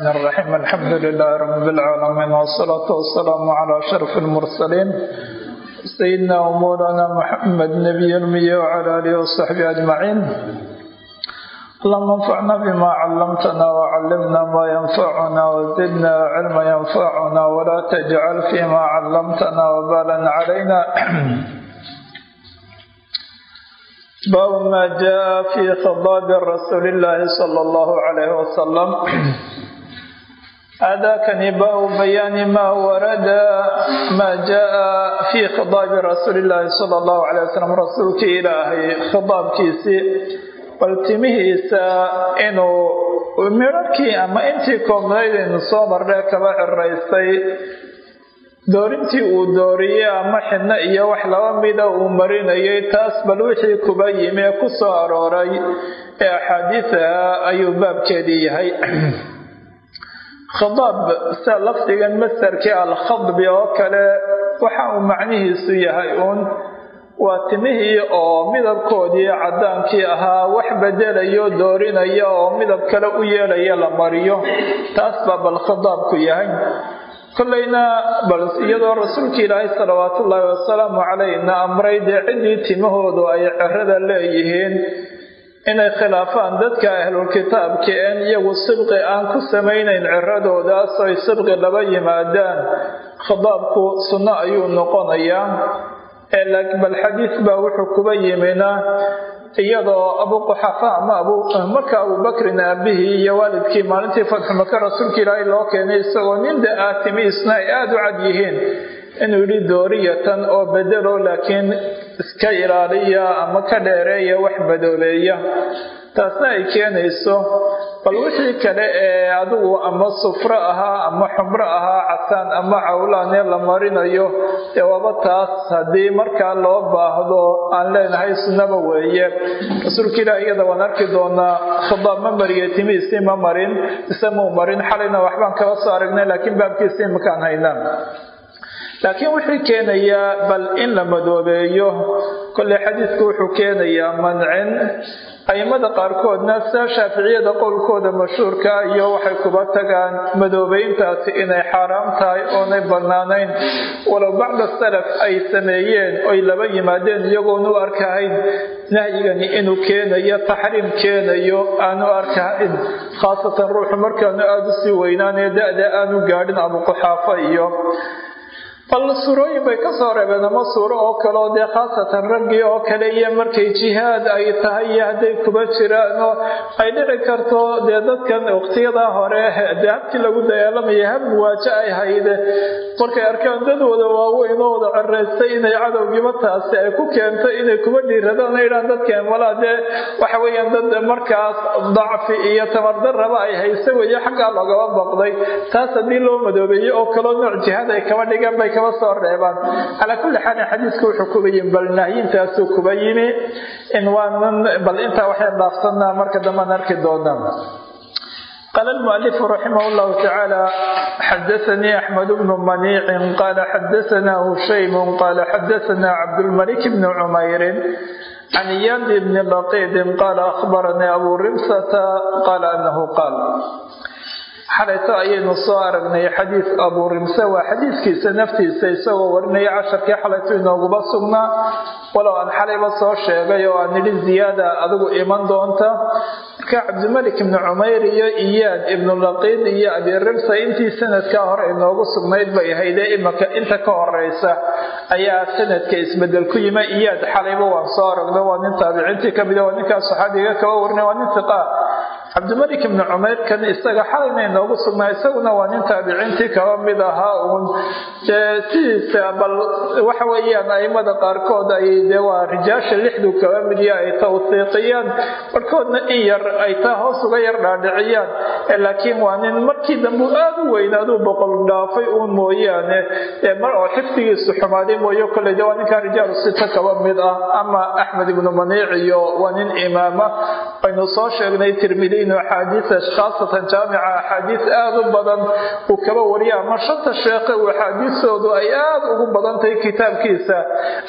الرحيم الحمد لله رب العالمين والصلاة والسلام على أشرف المرسلين سيدنا ومولانا محمد نبي المية وعلى آله وصحبه أجمعين اللهم انفعنا بما علمتنا وعلمنا ما ينفعنا وزدنا علما ينفعنا ولا تجعل فيما علمتنا وبالا علينا باب ما جاء في خضاب رسول الله صلى الله عليه وسلم adakani baabu bayaani ma warada maa jaa fii khidaabi rasuuli illaahi sala allahu calay wasalam rasuulkii ilaahay khidaabkiisii bal timihiisa inuu midharkii ama intii koobnayd aynu soo marnee kaba ciraystay doorintii uu dooriyey ama xidno iyo wax laba mida uu marinayay taas bal wixii kuba yimi ee ku soo arooray ee axaadiidaha ayuu baabkeedii yahay khadaab sida lafdigan masarkii alkhadbi oo kale waxa uu macnihiisu yahay uun waa timihii oo midabkoodii caddaankii ahaa wax bedelayo doorinaya oo midab kale u yeelaya la mariyo. Taas baa bal khadaabku yahay. Kollayna bal iyadoo rasuulka ilaahay salawaatu ullaahi wasalaamu calayhna amray dee ciddii timahoodu ay cirada leeyihiin inay khilaafaan dadka ahlulkitaabka een iyagu sibqi aan ku samaynayn ciradoodaas ay sibqi laba yimaadaan. Khadaabku sunno ayuu noqonayaa. Bal xadiis baa wuxuu kuba yimina iyadoo abu quxafa ama marka abubakrin aabihii iyo waalidkii maalintii fatxu maka rasuulka ilaahay loo keenay isagoo nin da ah ay aada u cad yihiin inuu yidhi dooriyatan oo bedelo laakiin iska ilaaliya ama ka dheereeya wax madoobeeya taasna ay keenayso bal wixii kale ee adigu ama sufro ahaa ama xumro ahaa casaan ama cawlaanee la marinayo dee waaba taas haddii markaa loo baahdo aan leenahay sunnaba weeye. Rasuulka ilaah iyada waan arki doonaa khidaab ma mariye timihiisii ma marin ise muu marin xalayna waxbaan kaba soo aragnay laakiin baabkiisii makaan haynaa laakiin wixii keenayaa bal in la madoobeeyo. Kolley xadiidku wuxuu keenayaa mancin. Aimada qaarkoodna sida shaaficiyada qowlkooda mashhuurka iyo waxay kuba tagaan madoobeyntaasi inay xaaraam tahay oonay bannaanayn. Walow bacda salaf ay sameeyeen oy laba yimaadeen iyagoon u arkahayn nahyigani inuu keenayo taxriim keenayo aanu arkahayn khaasatan ruuxu markaanu aada u sii weynaanee da-da aanu gaadhin abuquxaafa iyo bal suurooyin bay ka soo reebeen ama suuro oo kale oo dee khaasatan raggii oo kale iyo markay jihaad ay tahay iyo hadday kuba jiraan oo ay dhici karto dee dadkan waqtiyadaa hore dee habkii lagu dagaalamaya hab muwaajo ay hayde markay arkaan dadooda waaweyn oo wada ceraystay inay cadowgiiba taasi ay ku keento inay kuba dhiiradaan idhaan dadkan walaa dee waxa weeyaan dad markaas dacfi iyo tamardarraba ay hayse weeye xaggaa loogaba baqday. Taas haddii loo madoobeeyey oo kaleo nooc jihaad ay kaba dhigaan bay kaba soo reebaan calaa kulli xaalin xadiiska wuxuu kuba yimi bal nahyintaasuu kuba yimi in waanan bal intaa waxay dhaafsanaa marka dambean arki doonaa قال المؤلف رحمه الله تعالى حدثني أحمد بن منيع قال حدثنا هشيم قال حدثنا عبد الملك بن عمير عن إياد بن لقيد قال أخبرني أبو رمسة قال أنه قال xalayto ayaynu soo aragnay xadiis abuu rimse waa xadiiskiisa naftiisa isagoo warinaya casharkii xalayto inooguba sugnaa walow aan xalayba soo sheegay oo aan nidhi ziyaada adigu iman doonta. Marka cabdimalik ibnu cumayr iyo iyaad ibnu laqiid iyo abirimsa intii sanadkaa hore inoogu sugnayd bay ahaydee imaka inta ka horeysa ayaa sanadka isbeddel ku yima iyaad xalayba waan soo aragno waa nin taabiciintii kamida waa ninkaa saxaabiga kaba warinay waa nin iqa cabdimalik ibnu cumayr kan isaga xalayna inoogu sugnaa isaguna waa nin taabiciintii kaba mid ahaa uun. Sidiisa bal waxa weeyaan aimada qaarkood ay dee waa rijaasha lixdu kaba midya ay tawsiiqiyaan barhkoodna in yar ay taa hoos uga yar dhaadhiciyaan. Laakiin waa nin markii dambe aada u weynaaduu boqol dhaafay uun mooyaane. Mar oo xifdigiisu xumaaday mooye kolley de waa ninkaa rijaalu sita kaba mid ah. Ama axmed ibnu maniic iyo waa nin imaama. Aynu soo sheegnay tirmidi inuu axaadiisa khaasatan jaamica axaadiis aada u badan. Uu kaba wariya ama shanta sheekhe uu axaadiistoodu ay aada ugu badan tahay kitaabkiisa.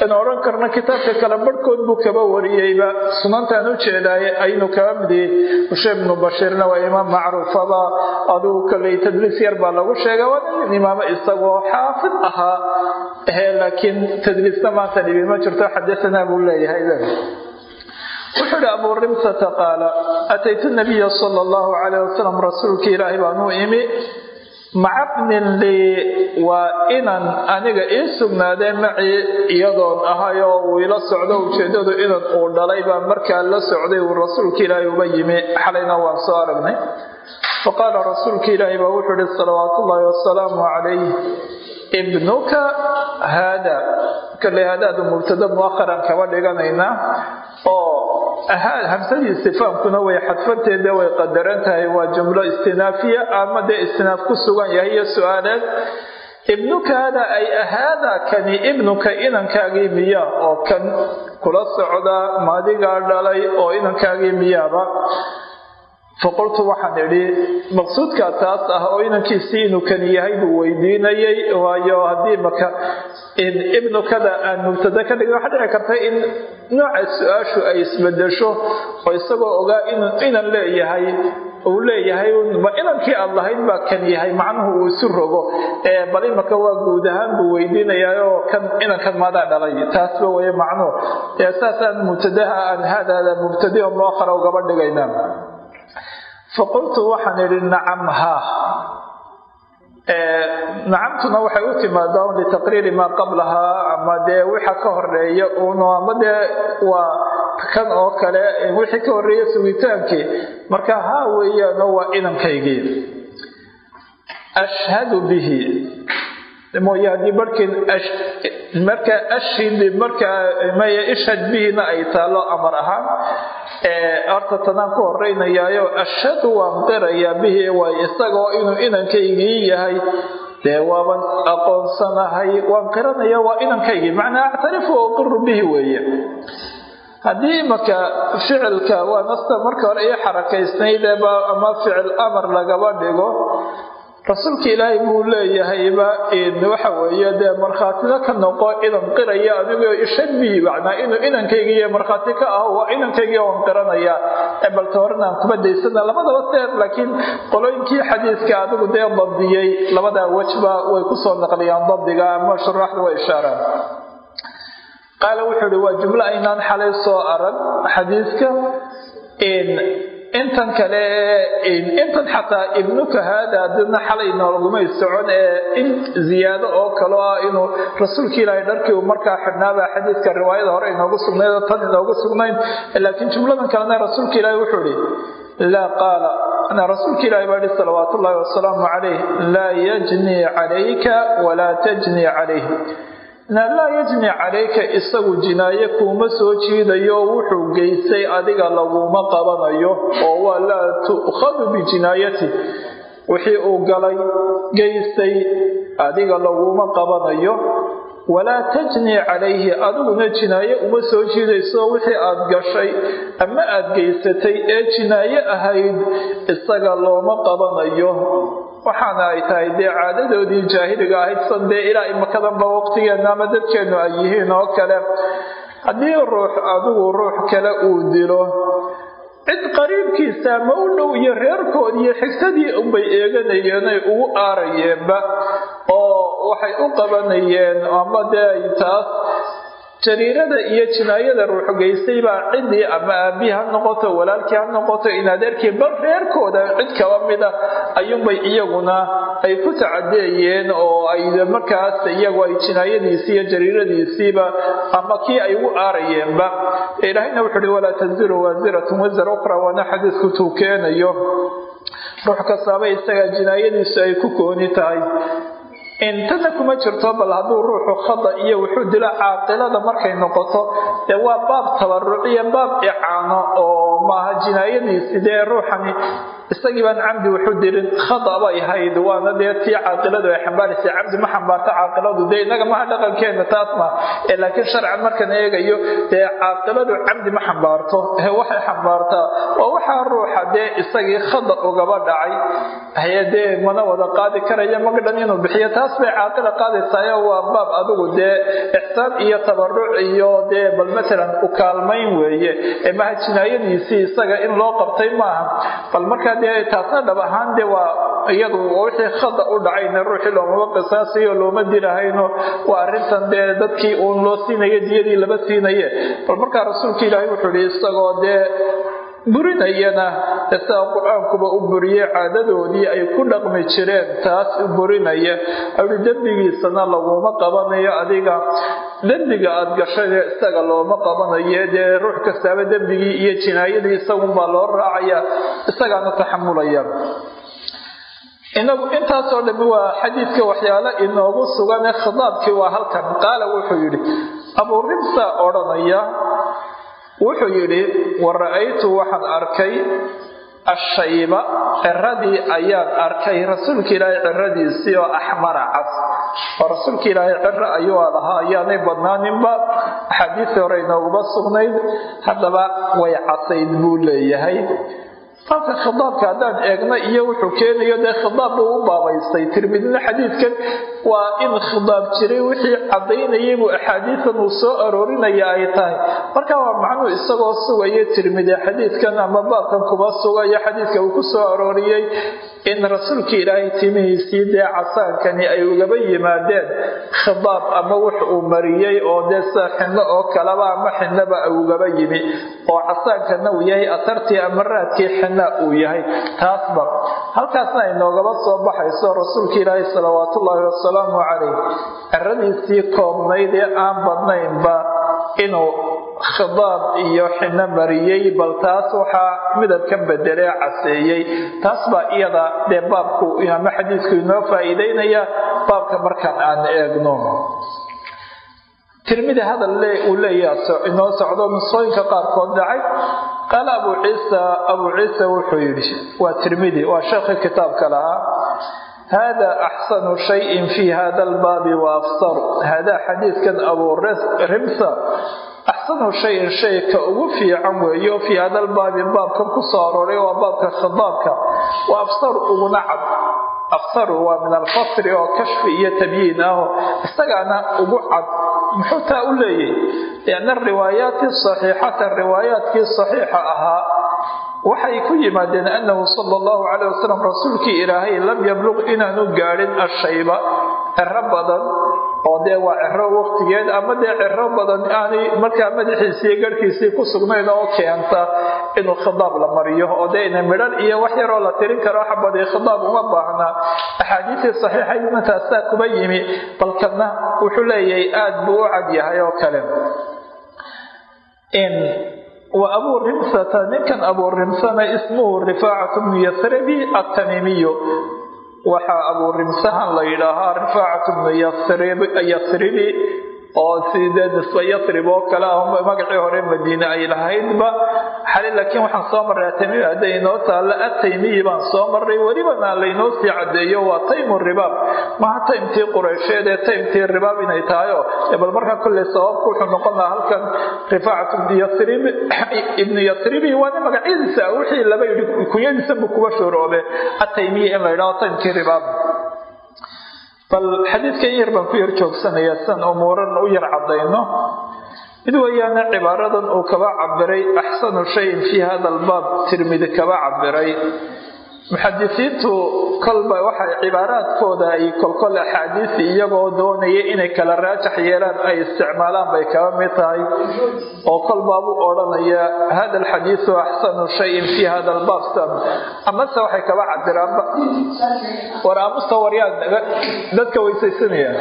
In odhan karno kitaabka kale barhkood buu kaba wariyeyba. Sunantaan u jeedaaye aynu kaba midiyey mushe ibnu bashiirna waa imaam macruufaba adigu kaley tadliis yar baa lagu sheega waa imaamo isagoo xaafid ahaa. He laakiin tadliisna maanta dhibi jirto xadasanaa buu leeyahay wuxuu ihi abu rimsata qaala ataytu nabiya sala allahu calayh wasalam rasuulka ilaahay baan u imi. Macabnin lii waa inan aniga ii sugnaadee macii iyadoon ahayoo uu ila socdo ujeedadu inan uu dhalay baa markaa la socday uu rasuulka ilaahay uba yimi. Xalayna waan soo aragnay. Faqaala rasuulka ilaahay baa wuxuu ihi salawaatu ullaahi wasalaamu calayh ibnuka haada kale haadaadu mubtada muakharan kaba dhiganaynaa oo hamsadii istifaamkuna way xadfanteeda way qadaran tahay waa jumlo istinaafiya ama dee istinaaf ku sugan yahay iyo su'aaleed. Ibnuka haada ay ahaada kani ibnuka inankaagii miya oo kan kula socda maadigaa dhalay oo inankaagii miyaaba faqultu waxaan idhi maqsuudkaa taas ah oo inankiisii inuu kan yahay buu weydiinayay waayo haddii maka ibnukada aan mubtada ka dhigin waxaa dhici karta in nooca su'aashu ay isbedesho oo isagoo ogaa inan leeyahay uu leeyahay inankii aad lahayd baa kan yahay macnuhu uu isu rogo bal imaka waa guud ahaan buu weydiinayaayoo kan inankan maadaa dhalay taasba weye macnuhu. Saasaan mubtadaha aan haadaada mubtadi muakhara ugaba dhigaynaa faqultu waxaan idhi nacam haa nacamtuna waxay u timaadaa litaqriiri maa qablahaa ama dee wixa ka horreeya uno ama dee waa kan oo kale wixii ka horreeya sugitaankii marka haa weeyaano waa inankaygii ashhadu bihi mooye haddii barhkin markaa maya ishhad bihina ay taalo amar ahaan horta tanaan ku horeynayaayo ashhadu waan qirayaa bihi waay isagoo inuu inankaygii yahay. Dee waaban aqoonsanahay waan qiranaya waa inankaygii. Macnaa actarifu uqiru bihi weeye. Haddii marka ficilka waa nasta marka hore ii xarakaysnaydeba ama ficil amar lagaba dhigo rasuulka ilaahay buu leeyahayba waxa weeye dee markhaatina ka noqo inan qiraya adigoo ishabii macnaa inuu inankaygiiyo markhaati ka ah waa inankaygiiyo waan qiranaya. Balta horenaan kuma daysana labadaba seer laakiin qolooyinkii xadiiska adigu dee dabdiyey labadaa wejba way ku soo naqliyaan dabdiga ama shuraaxda way ishaaraan. Qaala wuxuu ihi waa jumlo aynaan xalay soo arag xadiiska intan kale intan xataa ibnuka haada didna xalay noolagumay socon ee in ziyaado oo kalo ah inuu rasuulka ilaahay dharkii uu markaa xidhnaaba xadiidka riwaayada hore inoogu sugnayd oo tan inoogu sugnayn. Laakiin jumladan kalena rasuulka ilaahay wuxuu ihi laa qaala. Rasuulka ilaahay baa ihi salawaat ullaahi wasalaamu calayh laa yajnii calayka walaa tajnii calayh laa yajni calayka isagu jinaaye kuuma soo jiidayo wuxuu geystay adiga laguma qabanayo oo waa laa tu'khadu bijinaayati wixii uu galay geystay adiga laguma qabanayo. Walaa tajni calayhi adiguna jinaaye uma soo jiidayso wixii aad gashay ama aad geysatay ee jinaaye ahayd isaga looma qabanayo waxaana ay tahay dee caadadoodii jaahiliga ahayd san dee ilaa imakadanba waqtigeenna ama dadkeennu ay yihiin oo kale. Haddii ruux adigu ruux kale uu dilo cid qariibkiisa ma u dhow iyo reerkood iyo xigsadii unbay eeganayeen ay ugu aarayeenba oo waxay u qabanayeen ama dee ay taas jariirada iyo jinaayada ruuxu geystay baa ciddii ama aabii ha noqoto walaalkii ha noqoto inadeerkii bal reerkooda cid kaba mida ayuunbay iyaguna ay ku tacadeeyeen oo ay markaas iyagu ay jinaayadiisii iyo jariiradiisiiba ama kii ay ugu aarayeenba. Ilaahayna wuxuu uhi walaa taziru waasiratun wasar ukhra waana xadiisku tuu keenayo ruux kastaaba isaga jinaayadiisu ay ku kooni tahay intana kuma jirto bal hadduu ruuxu khada iyo wuxuu dilo caaqilada markay noqoto dee waa baab tabaruc iyo baab icaano oo maaha jinaayadiisi dee ruuxani isagii baan camdi wuxu dirin khada bay hayd waana dee tii caaqiladu ay xambaaraysa. Camdi ma xambaarto caaqiladu dee inaga maha dhaqankeena taas ma. Laakiin sharcan markan eegayo dee caaqiladu camdi ma xambaarto. Waxay xambaartaa waa waxaa ruuxa dee isagii khada ugaba dhacay. Haye dee mana wada qaadi karaya magdhan inuu bixiyo. Taas bay caaqila qaadaysayo waa baab adigu dee ixsaan iyo tabaruc iyo dee bal matalan u kaalmayn weeye. Ee maha jinaayadiisii isaga in loo qabtay maaha. Bal markaa dee taasna dhab ahaan dee waa iyadu wixii khada u dhacayna ruuxii loomaba qisaasiyo looma dilahayno waa arrintan dee dadkii uun loo siinayo diyadii laba siinaye. Bal markaa rasuulka ilaahay wuxuu ihi isagoo dee burinayana. Sida qur'aankuba u buriyey caadadoodii ay ku dhaqmi jireen taas u burinaya. Ai dembigiisana laguma qabanayo adiga. Dembiga aada gashade isaga looma qabanayo. Dee ruux kastaaba dembigii iyo jinaayadii isagunbaa loo raacaya isagaana taxamulaya inagu intaasoo dhami waa xadiidka waxyaalo inoogu sugane khitaabkii waa halkan. Qaala wuxuu yidhi abuu rimsa odhanaya wuxuu yidhi wa ra'aytu waxaan arkay ashayba ciradii ayaan arkay rasuulka ilaahay ciradiisii oo axmara cas oo rasuulka ilaahay ciro ayuu lahaa ayaanay badnaaninba axaadiistii hore inooguma sugnayd haddaba way casayd buu leeyahay. Halka khitaabka haddaan eegna iyo wuxuu keenayo dee khitaab buu u baabaystay tirmidina xadiidkan waa in khitaab jiray wixii cadaynayay buu axaadiisan uu soo aroorinaya ay tahay. Marka waa macnuu isagoo sugaya tirmidi xadiidkan ama baabkan kuba sugayo. Xadiidka uu ku soo arooriyey in rasuulka ilaahay timihiisii dee casaankani ay ugaba yimaadeen khitaab ama wux uu mariyey oo dee sida xinno oo kaleba ama xinnaba ugaba yimi oo casaankana uu yahay atartii ama raadkii xinna uu yahay. Taasba. Halkaasna ay noogaba soo baxayso rasuulka ilaahay salawaatullaahi wasalaamu calayh. Ciradiisii koobnayd ee aan badnaynba inuu khidaab iyo xinno mariyey bal taas waxaa midabkan bedelee caseeyey. Taas baa iyada dee baabku ama xadiidku inoo faa'iideynaya baabka markaan aan eegno. Tirmidi hadal uu leeyaha inoo socdo nusooyinka qaarkood dhacay. Qaala abu ciisa abuu ciisa wuxuu yidhi waa tirmidi waa sheekhi kitaabka lahaa hada axsanu shayin fi hada albaabi wa afsaru hada xadiidkan abuu rimsa axsanu shayin shayka ugu fiican weeyo fii hada albaabi baabkan ku soo arooray waa baabka khidaabka wa afsaru uguna cad afsaru waa min alfasri oo kashfi iyo tabyiin aho isagaana ugu cad muxuu taa u leeyahy lianna riwaayaati saxiixata riwaayaadkii saxiixa ahaa waxay ku yimaadeen annahu sala allahu calayh wasalam rasuulkii ilaahay lam yabluq inaanu gaadhin ashayba. Ciro badan oo dee waa ciro waqtigeed ama dee ciro badan aanay markaa madaxiisii garhkiisii ku sugnayn oo keenta inuu khidaab la mariyo oo dee ina midhan iyo wax yaroo la tirin karo xabadii khidaab uma baahna. Axaadiistii saxiixaydna taasaa kuba yimi balkana wuxuu leeyahay aada buu u cad yahay oo kale wa abuu rimsata ninkan abuu rimsana ismuhu rifaacatu bnu yasribi atamiimiyu waxaa abuu rimsahan la yidhaahaa rifaacatu bnu yasribi oo sidee nisba yasrib oo kale ah magacii hore madiine ay lahaydba. Xali laakiin waxaan soo marray ataymiya hadday inoo taalla ataymiyi baan soo marray. Welibana laynoo sii cadeeyo waa taymu ribaab. Maha taymtii qureysheed ee taymtii ribaab inay tahayo? Bal markaa kolley sababku wuxuu noqon lahaa halkan rifaacatu ibnu yasribi waana magacyadiisa wixii laba yidhi kunyadiisa buu kuba shooroobe ataymiyi in la yidhaho taymkii ribaab bal xadiidkan yar baan ku yar joogsanaya sian umuuran u yar cadayno mid weeyaane cibaaradan uu kaba cabiray axsanu shayin fii hada albaab tirmidi kaba cabiray muxadisiintu kolba waxay cibaaraadkooda ay kolkol axaadiisi iyagoo doonaya inay kala raajax yeelaan ay isticmaalaan bay kaba mid tahay. Oo kolbaabuu odhanaya hada alxadiisu axsanu shayin fii hada albaab san amase waxay kaba cabiraanba war aamusta waryaa dadka weysaysanayaan.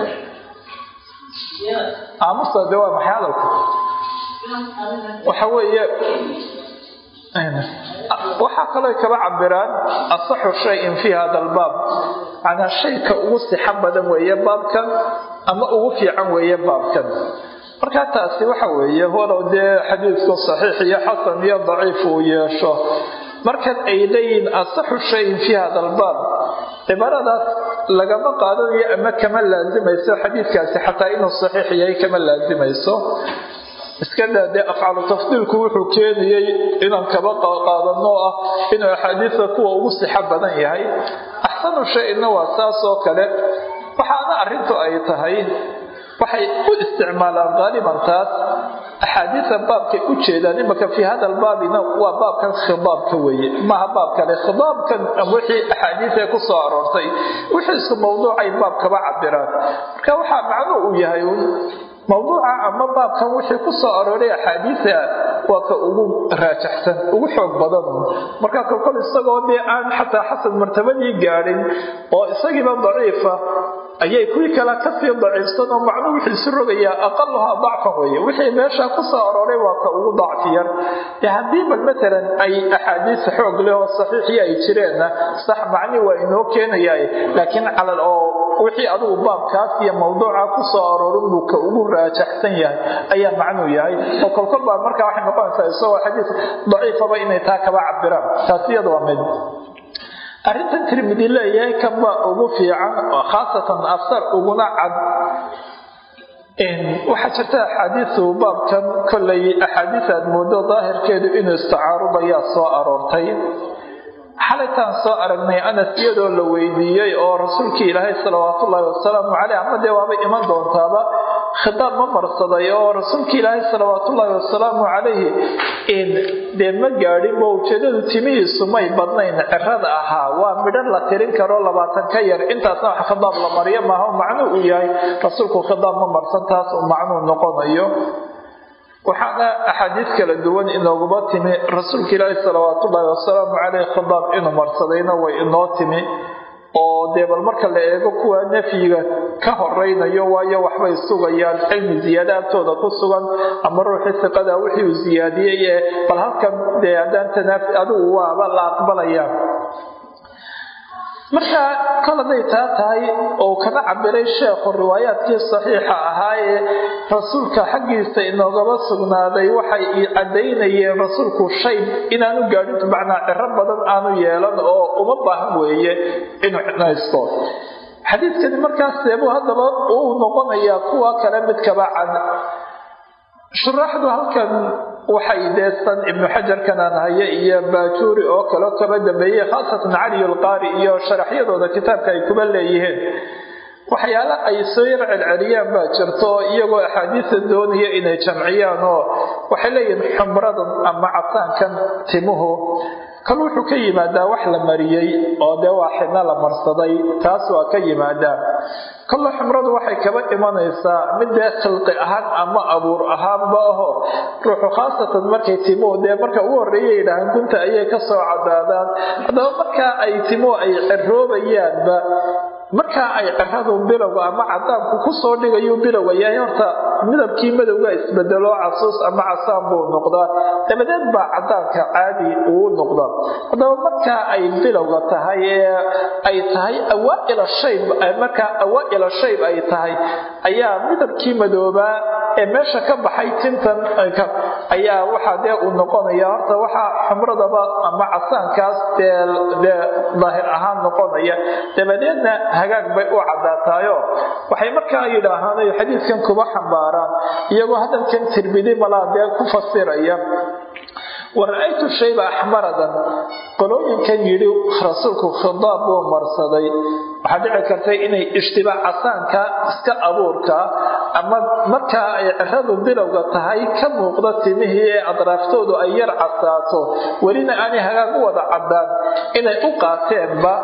Aamusta de waa maxay hadalka waxa weeye waxaa kaloo kaba cabiraan asaxu shayin fii hada albaab. Macnaa shayka ugu sixo badan weeye baabkan ama ugu fiican weeye baabkan. Markaa taasi waxa weeye walow dee xadiidku saxiix iyo xasan iyo daciif uu yeesho. Markan ay leeyihiin asaxu shayin fii hada albaab. Cibaaradaas lagama qaadanayo ama kama laasimayso xadiidkaasi xataa inuu saxiix yahay kama laasimayso iska daa dee afcalu tafdiilku wuxuu keenayey inaan kaba qaadano ah inuu axaadiida kuwa ugu sixo badan yahay. Axsanu shayna waa saas oo kale waxaana arrintu ay tahay waxay u isticmaalaan qaaliban taas. Axaadiida baabkay u jeedaan imaka fii hada albaabina waa baabkan khidaabka weeye. Maaha baab kale khidaabkan wixii axaadiida ku soo aroortay wixii isku mawduucay baab cabiraan marka waxaa macnuu uu yahay mawduuca ama baabkan wixii ku soo arooray axaadiida waa ka ugu raajaxsan ugu xoog badan. Marka kolkol isagoo dee aan xataa xasan martabadii gaadhin oo isagiiba daciifa ayay kuwii kale ka sii daciifsan oo macnuu wuxuu isu rogayaa aqaluhaa dacfan weeye. Wixii meesha ku soo arooray waa ka ugu dacfiyar dee haddii bal matalan ay axaadiis xoog leh oo saxiixii ay jireenna sax macni waa inoo keenaya laakiin calal oo wixii adigu baabkaas iyo mawduuca ku soo aroorin buu ka ugu raajaxsan yahay ayaa macnuu yahay. Oo kolkol baa markaa waxay noqonaysaa isagoo xadiis daciifaba inay taa kaba cabiraan taas iyada waa mid arrintan tirmidi leeyahay kanbaa ugu fiican khaasatan afsar uguna cad waxaa jirta axaadiisu baabkan kollay axaadiis aad moodo daahirkeedu inuu istacaarudayaa soo aroortay. Xalaytaan soo aragnay anas iyadoo la weydiiyey oo rasuulkii ilaahay salawaatullaahi wasalaamu caleyh ama dee waabay iman doontaaba khitaab ma marsaday oo rasuulka ilaahay salawaatullaahi wasalaamu calayhi dee ma gaadhin bo ujeedadu timihiisu may badnayn cirada ahaa waa midhan la tirin karo labaatan ka yar intaasna wax khitaab la mariyo maaha macnuu uu yahay rasuulku khitaab ma marsan taas uu macnuu noqonayo. Waxaana axaadiis kala duwan inooguma timi rasuulka ilaahi salawaatullaahi wasalaamu caleyh khitaab inuu marsadayna way inoo timi oo dee bal marka la eego kuwa nafyiga ka horeynayo waayo waxbay sugayaan cilmi ziyaada agtooda ku sugan ama ruuxii siqada wixii uu siyaadiyey ee bal halkan dee haddaan tanaafi adigu waaba la aqbalaya marka kol hadday taa tahay oo kana cabiray sheekhu riwaayaadkii saxiixa ahaa ee rasuulka xaggiisa inoogaba sugnaaday waxay cadaynayeen rasuulku shay inaanu gaadhintu macnaa ciro badan aanu yeelan oo uma baahan weeye inuu xidnaysto xadiidkani markaas seebuu haddaba uu noqonayaa kuwa kale mid kaba cad shuraaxdu halkan waxay deesan ibnu xajarkan aan haye iyo baajuuri oo kaleo kaba dambeeyey khaasatan cali alqaari iyo sharaxyadooda kitaabka ay kuba leeyihiin. Waxyaale ay soo yar celceliyaan baa jirto iyagoo axaadiista doonaya inay jamciyaan oo waxay leeyihiin xumradan ama casaankan timuhu kal wuxuu ka yimaadaa wax la mariyey oo dee waa xidna la marsaday taas waa ka yimaadaa. Kolle xumradu waxay kaba imanaysaa mid dee khilqi ahaan ama abuur ahaanba aho. Ruuxu khaasatan markay timuhu dee marka ugu horreeya yidhaahaan gunta ayay ka soo cadaadaan haddaba markaa ay timuhu ay ciroobayaanba markaa ay ciradu bilowga ama cadaanku ku soo dhigayu bilowga yahay horta midabkii madowga isbedelo casuus ama casaan buu noqdaa. Dabadeed baa cadaanka caadi uu noqdaa haddaba markaa ay bilowga tahay ee ay tahay awaaila shayb markaa awaaila shayb ay tahay ayaa midabkii madoobaa ee meesha ka baxay tintan ayaa waxaa dee uu noqonaya. Horta waxaa xumradaba ama casaankaas dee daahir ahaan noqonaya. Dabadeedna hagaag bay u cadaataayo waxay markaa yidhaahaan ay xadiidkan kuba xambaaraan iyagoo hadalkan tirmidi malaa dee ku fasiraya wa ra'aytu shayba axmaradan qolooyinkan yidhi rasuulku khidaab buu marsaday. Waxaa dhici kartay inay ishtibaac casaanka iska abuurka ama markaa ay ciradu bilowga tahay ka muuqda timihii ee adraaftoodu ay yar casaato welina aanay hagaag u wada cadaan inay u qaateenba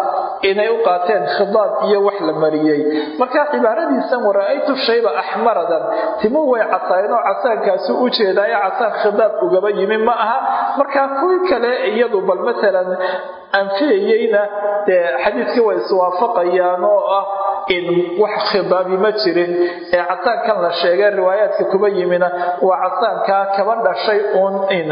inay u qaateen khidaab iyo wax la mariyey. Marka cibaaradiisan wara-aytu shayba axmaradan timuhu way casaayeenoo casaankaasi u jeedaayo casaan khidaab ugaba yimi ma aha. Markaa kuwii kale iyadu bal matalan anfiyayeyna dee xadiidkii way iswaafaqayaan oo ah in wax khidaabi ma jirin ee casaankan la sheegay riwaayaadka kuba yimina waa casaankaa kaba dhashay uun in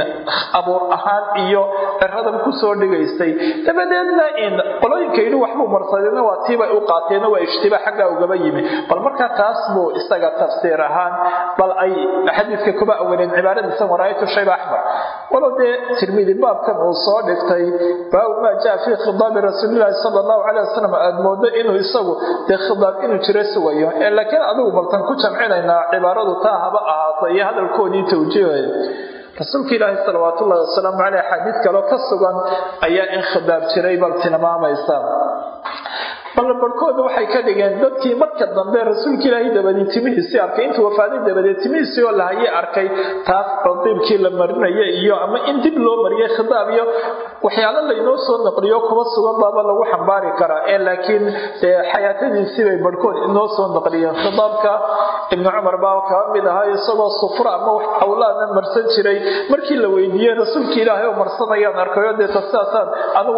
abuur ahaan iyo ciradan ku soo dhigaysay dabadeedna in qolooyinka waxbuu marsadayna waa tiibay u qaateeno waa ishtibaa xaggaa ugaba yimi. Bal marka taas buu isaga tafsiir ahaan bal ay xadiidka kuba awaleen cibaaradiisa waraayatu shayba axmar walow dee tirmidi baabkan uu soo dhigtay baabu maa jaa fii khidaabi rasuulilahi sala allahu caleyh wasalam aada moodo inuu isagu dee khidaab inuu jiro sugayo laakiin adigu baltan ku jamcinaynaa cibaaradu taa haba ahaato iyo hadalkoodii tawjiihaya rasuulka ilaahi salawaat ullahi wasalaamu caleyh axaadiid kaloo ka sugan ayaa in khidaab jiray bal tilmaamaysa bal barhkooda waxay ka dhigeen dadkii marka dambe rasuulka ilaahay dabadii arkay intuu wafaaday dabadeed oo lahayay arkay taas radiibkii la marinaya iyo ama in dib loo mariyay khidaab iyo waxyaalo laynoo soo naqliyo kuba sugan baaba lagu xambaari karaa ee laakiin xayaatadiisii bay barhkood inoo soo naqliyeen khidaabka ibnu cumar baa kaba mid ahaa isagoo sufra ama wax awlaadna marsan jiray. Markii la weydiiyey rasuulka ilaahay oo marsanayaan arkayo deeta sidaasaan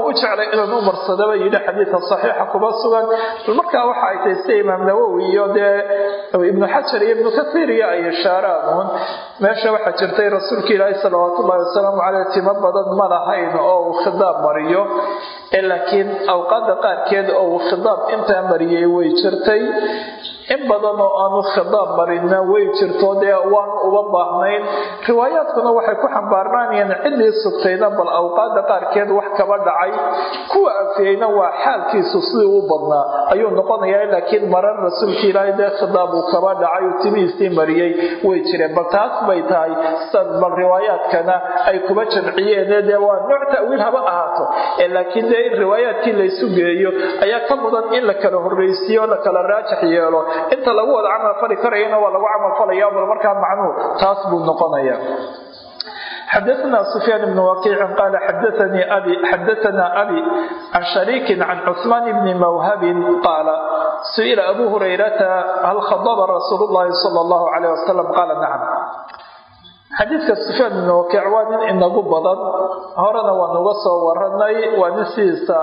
u jeclay inaan u marsadaba yidhi xadiidka saxiixa kuba sugan. Markaa waxa ay tahay sida imaam nawowi iyo dee ibnu xajar iyo ibnu kasiir iyo ay ishaaraan uun meesha waxaa jirtay rasuulka ilaahay salawaat ullahi wasalaamu caleyh timo badan ma lahayn oo uu khidaab mariyo laakiin awqaada qaarkeed oo uu khidaab intaa mariyey way jirtay in badan oo aanu khidaab marinna way jirto dee waanu uba baahnayn. Riwaayaadkuna waxay ku xambaarnaanayeen ciddii sugtayna bal awqaada qaarkeed wax kaba dhacay. Kuwa afiyeyna waa xaalkiisu sidii u badnaa ayuu noqonayaa laakiin marar rasuulka ilaahay dee khidaab uu kaba dhacay uu timihiisii mariyey way jireen. Bal taas bay tahay sad bal riwaayaadkana ay kuba jamciyeen dee waa nooc ta'wiil haba ahaato. Laakiin dee in riwaayaadkii laysu geeyo ayaa ka mudan in la kala horreysiiyo la kala raajax yeelo inta lagu wada camal fali karayana waa lagu camal falaya bal markaa macnuu taas buu noqonaya xdثna سفyاn بن وkيc qال xdثna أbي عن شhريك عن cثمان بن mwhب qاaل سئل أbو هريرةa hل khضب رsuuل اللhi صلى الله عليه وسلم qاaل نعم xadiidka sufyaan ibn waa nin inagu badan. Horena waan uga soo waranay waa nin sidiisa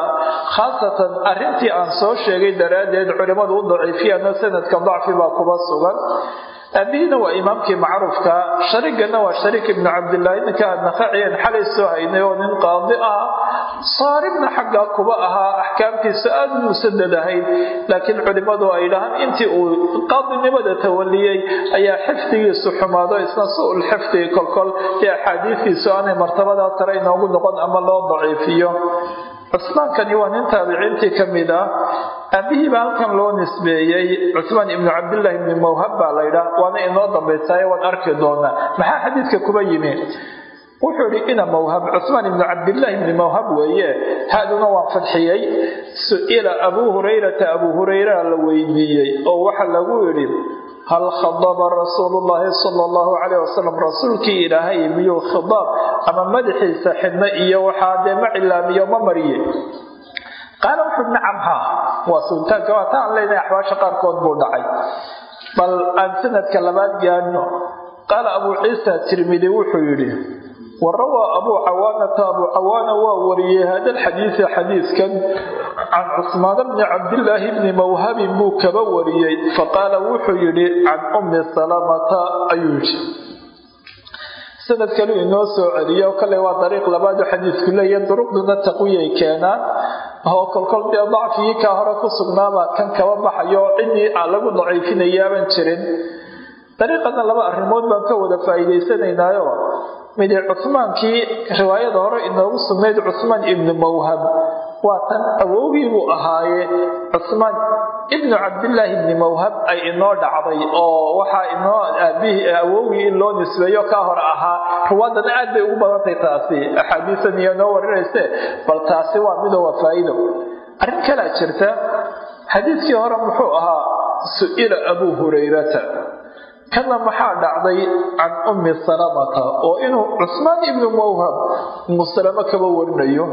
khaasatan arrintii aan soo sheegay daraaddeed culimmadu u daciifiyano sanadka dacfi baa kuba sugan aabihiina waa imaamkii macruufka. Sharigana waa shariik ibnu cabdilaahi ninka adnaqaciyeen xalay soo haynay oo nin qaadi ah. Saaribna xaggaa kuba ahaa axkaamtiisa aada musadad ahayd laakiin culimmadu ay dhahaan intii uu qaadinimada tawaliyey ayaa xifdigiisu xumaado. Isna su'ul kolkol. Ee axaadiistiisu aanay martabadaa sare inoogu noqon ama loo daciifiyo cusmaankani waa nin taabiciintii ka mid ah. Aabihii baa halkan loo nisbeeyey. Cusmaan ibnu cabdillaahi ibni mawhab baa laydhaa waana inoo dambaysaaye waan arki doonaa. Maxaa xadiidka kuba yimi? Wuxuu idhi ina mawhab cusmaan ibnu cabdillaahi ibni mawhab weeye. Haaduna waan fadxiyey. Su'ila abuu hurayrata abuu hurayra la weydiiyey oo waxa lagu yidhi hal khadaba rasuulu llaahi sala allahu caleyh wasalam rasuulkii ilaahay miyuu khidaab ama madaxiisa xidhna iyo waxaa dee ma cilaamiyo ma mariye qaala wuxuu nacam haa waa sugitaanka waa ta aan axbaasha qaarkood buu dhacay bal aan sanadka labaad gaadhno qaala abuu ciisa tirmidi wuxuu yidhi warawaa abuu cawaanata abuu cawaana waa wariyey hada alxadiida xadiidkan can cusmaan bni cabdillaahi bni mawhabin buu kaba wariyey faqaala wuxuu yidhi can ummi salamata ayuu yidhi. Sanad kalu inoo soo celiyo kale waa dariiq labaadu xadiidku leeya duruqduna taqwiyay keenaan oo kolkol dee dacfigii kaa hore ku sugnaabaa kan kaba baxayo ciddii aan lagu daciifinayaaban jirin. Dariiqana laba arrimood baan ka wada faa'iidaysanaynaayo midi cusmaankii riwaayada hore inoogu sugnayd cusmaan ibnu mawhab. Waa tan awowgii buu ahaaye cusmaan ibnu cabdillaahi ibni mawhab ay inoo dhacday oo waxaa inoo aabihii awowgii in loo nisbeeyo kaa hore ahaa. Ruwaadana aad bay ugu badantay taasi. Axaadiisan iyo noo warinayse bal taasi waa midoo waa faa'iido. Arrin kalaa jirta xadiidkii hore muxuu ahaa su'ila abuu hurayrata kana maxaa dhacday can ummi salamata oo inuu cusmaan ibnu mawhab umu salamo kaba warinayo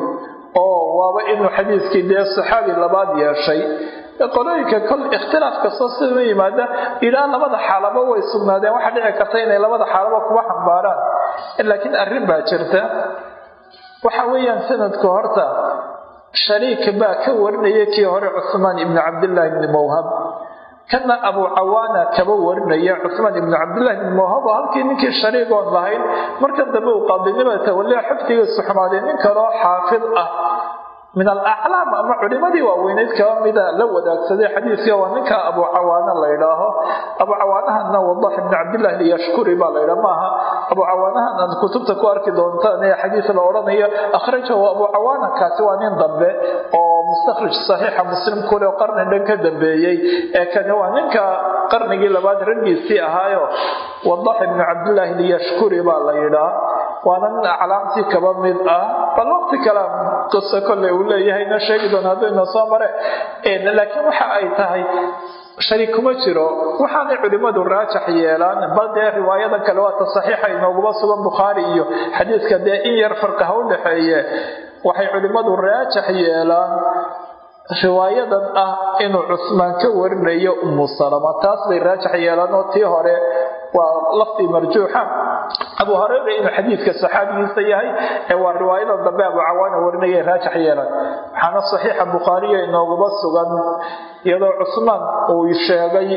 oo waaba inuu xadiiskii dee saxaabi labaad yeeshay. Qolooyinka kol ikhtilaaf kastoo sida yimaada ilaa labada xaalaba way sugnaadeen. Waxaa dhici karta inay labada xaalaba kuba xambaaraan. Laakiin arrin baa jirta. Waxa weeyaan sanadku horta shariik baa ka warinaya kii hore cusmaan ibnu cabdillaahi ibni mawhab kana abu cawaana kaba warinaya cusmaan ibnu cabdillahi ibn mawhabo halkii ninkii shariigoon lahayn markan dambe uu qaadinimada tawaliha xifdigiisu xumaadee nin kaloo xaafid ah min alaclaam ama culimadii waaweyneyd kaba mida la wadaagsaday xadiiska waa ninka abu cawaana la ydhaaho abu cawaanahana wadax ibni cabdillahi lyashkuri baa la ydhaa maaha. Abu cawaanahan aad kutubta ku arki doontaan ee xadiis la odhanayo akhrajahu abu cawaana kaasi waa nin dambe oo mustakhrij saxiixa muslim kule qarni dhan ka dambeeyey. Ee kani waa ninka qarnigii labaad raggiisii ahaayo wadax ibni cabdillaahi lyashkuri baa la yidhaa waana nin aclaamtii kaba mid ah. Bal waqti kale qiso kolley uu leeyahayna sheegi doona haddayna soo mare. Laakiin waxa ay tahay shari kuma jiro. Waxaanay culimmadu raajax yeelaan bal dee riwaayadan kale waata saxiixa inooguma sugan bukhaari iyo xadiiska dee in yar farqa ha u dhexeeye. Waxay culimmadu raajax yeelaan riwaayadan ah inuu cusmaan ka warinayo umu salama. Taas bay raajax yeelaan oo tii hore waa laftii marjuuxa abu hureyra inuu xadiidka saxaabigiisa yahay ee waa riwaayada dambe abu cawaana warinaya raajax yeelan. Waxaana saxiixa bukhaariya inooguma sugan iyadoo cusmaan uu sheegay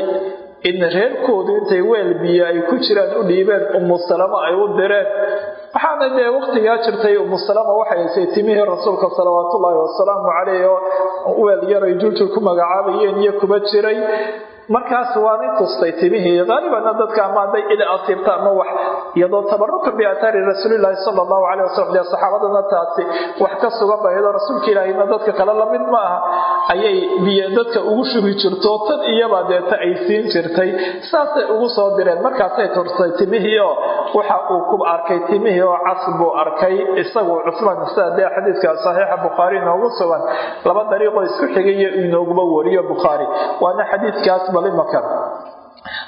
in reerkoodu intay weel biyo ay ku jiraan u dhiibeen umu salama ay u direen. Waxaana dee waqtigaa jirtay umu salama waxay haysay timihii rasuulka salawaatullaahi wasalaamu caleyh oo weel yaray juljul ku magacaabayeen iyo kuba jiray markaas waanay tustay timihii haalibana dadka ama hadday ili asiibta ama wax iyadoo tabaruka biaataari rasuulilaahi sala allahu caleyh wasalam dee saxaabadana taasi wax ka sugan ba iyadoo rasuulka ilaahina dadka kale la mid ma aha ayay biyo dadka ugu shubi jirto tan iyabaa deeta ay siin jirtay saasay ugu soo direen. Markaasay turtay timihii oo waxa uu ku arkay timihii oo cas buu arkay isagu cusmaan sida dee xadiiska saxiixa bukhaari inoogu sugan laba dariiqoo isku xigayo inooguma wariyo bukhaari waana xadiiskaas balimaka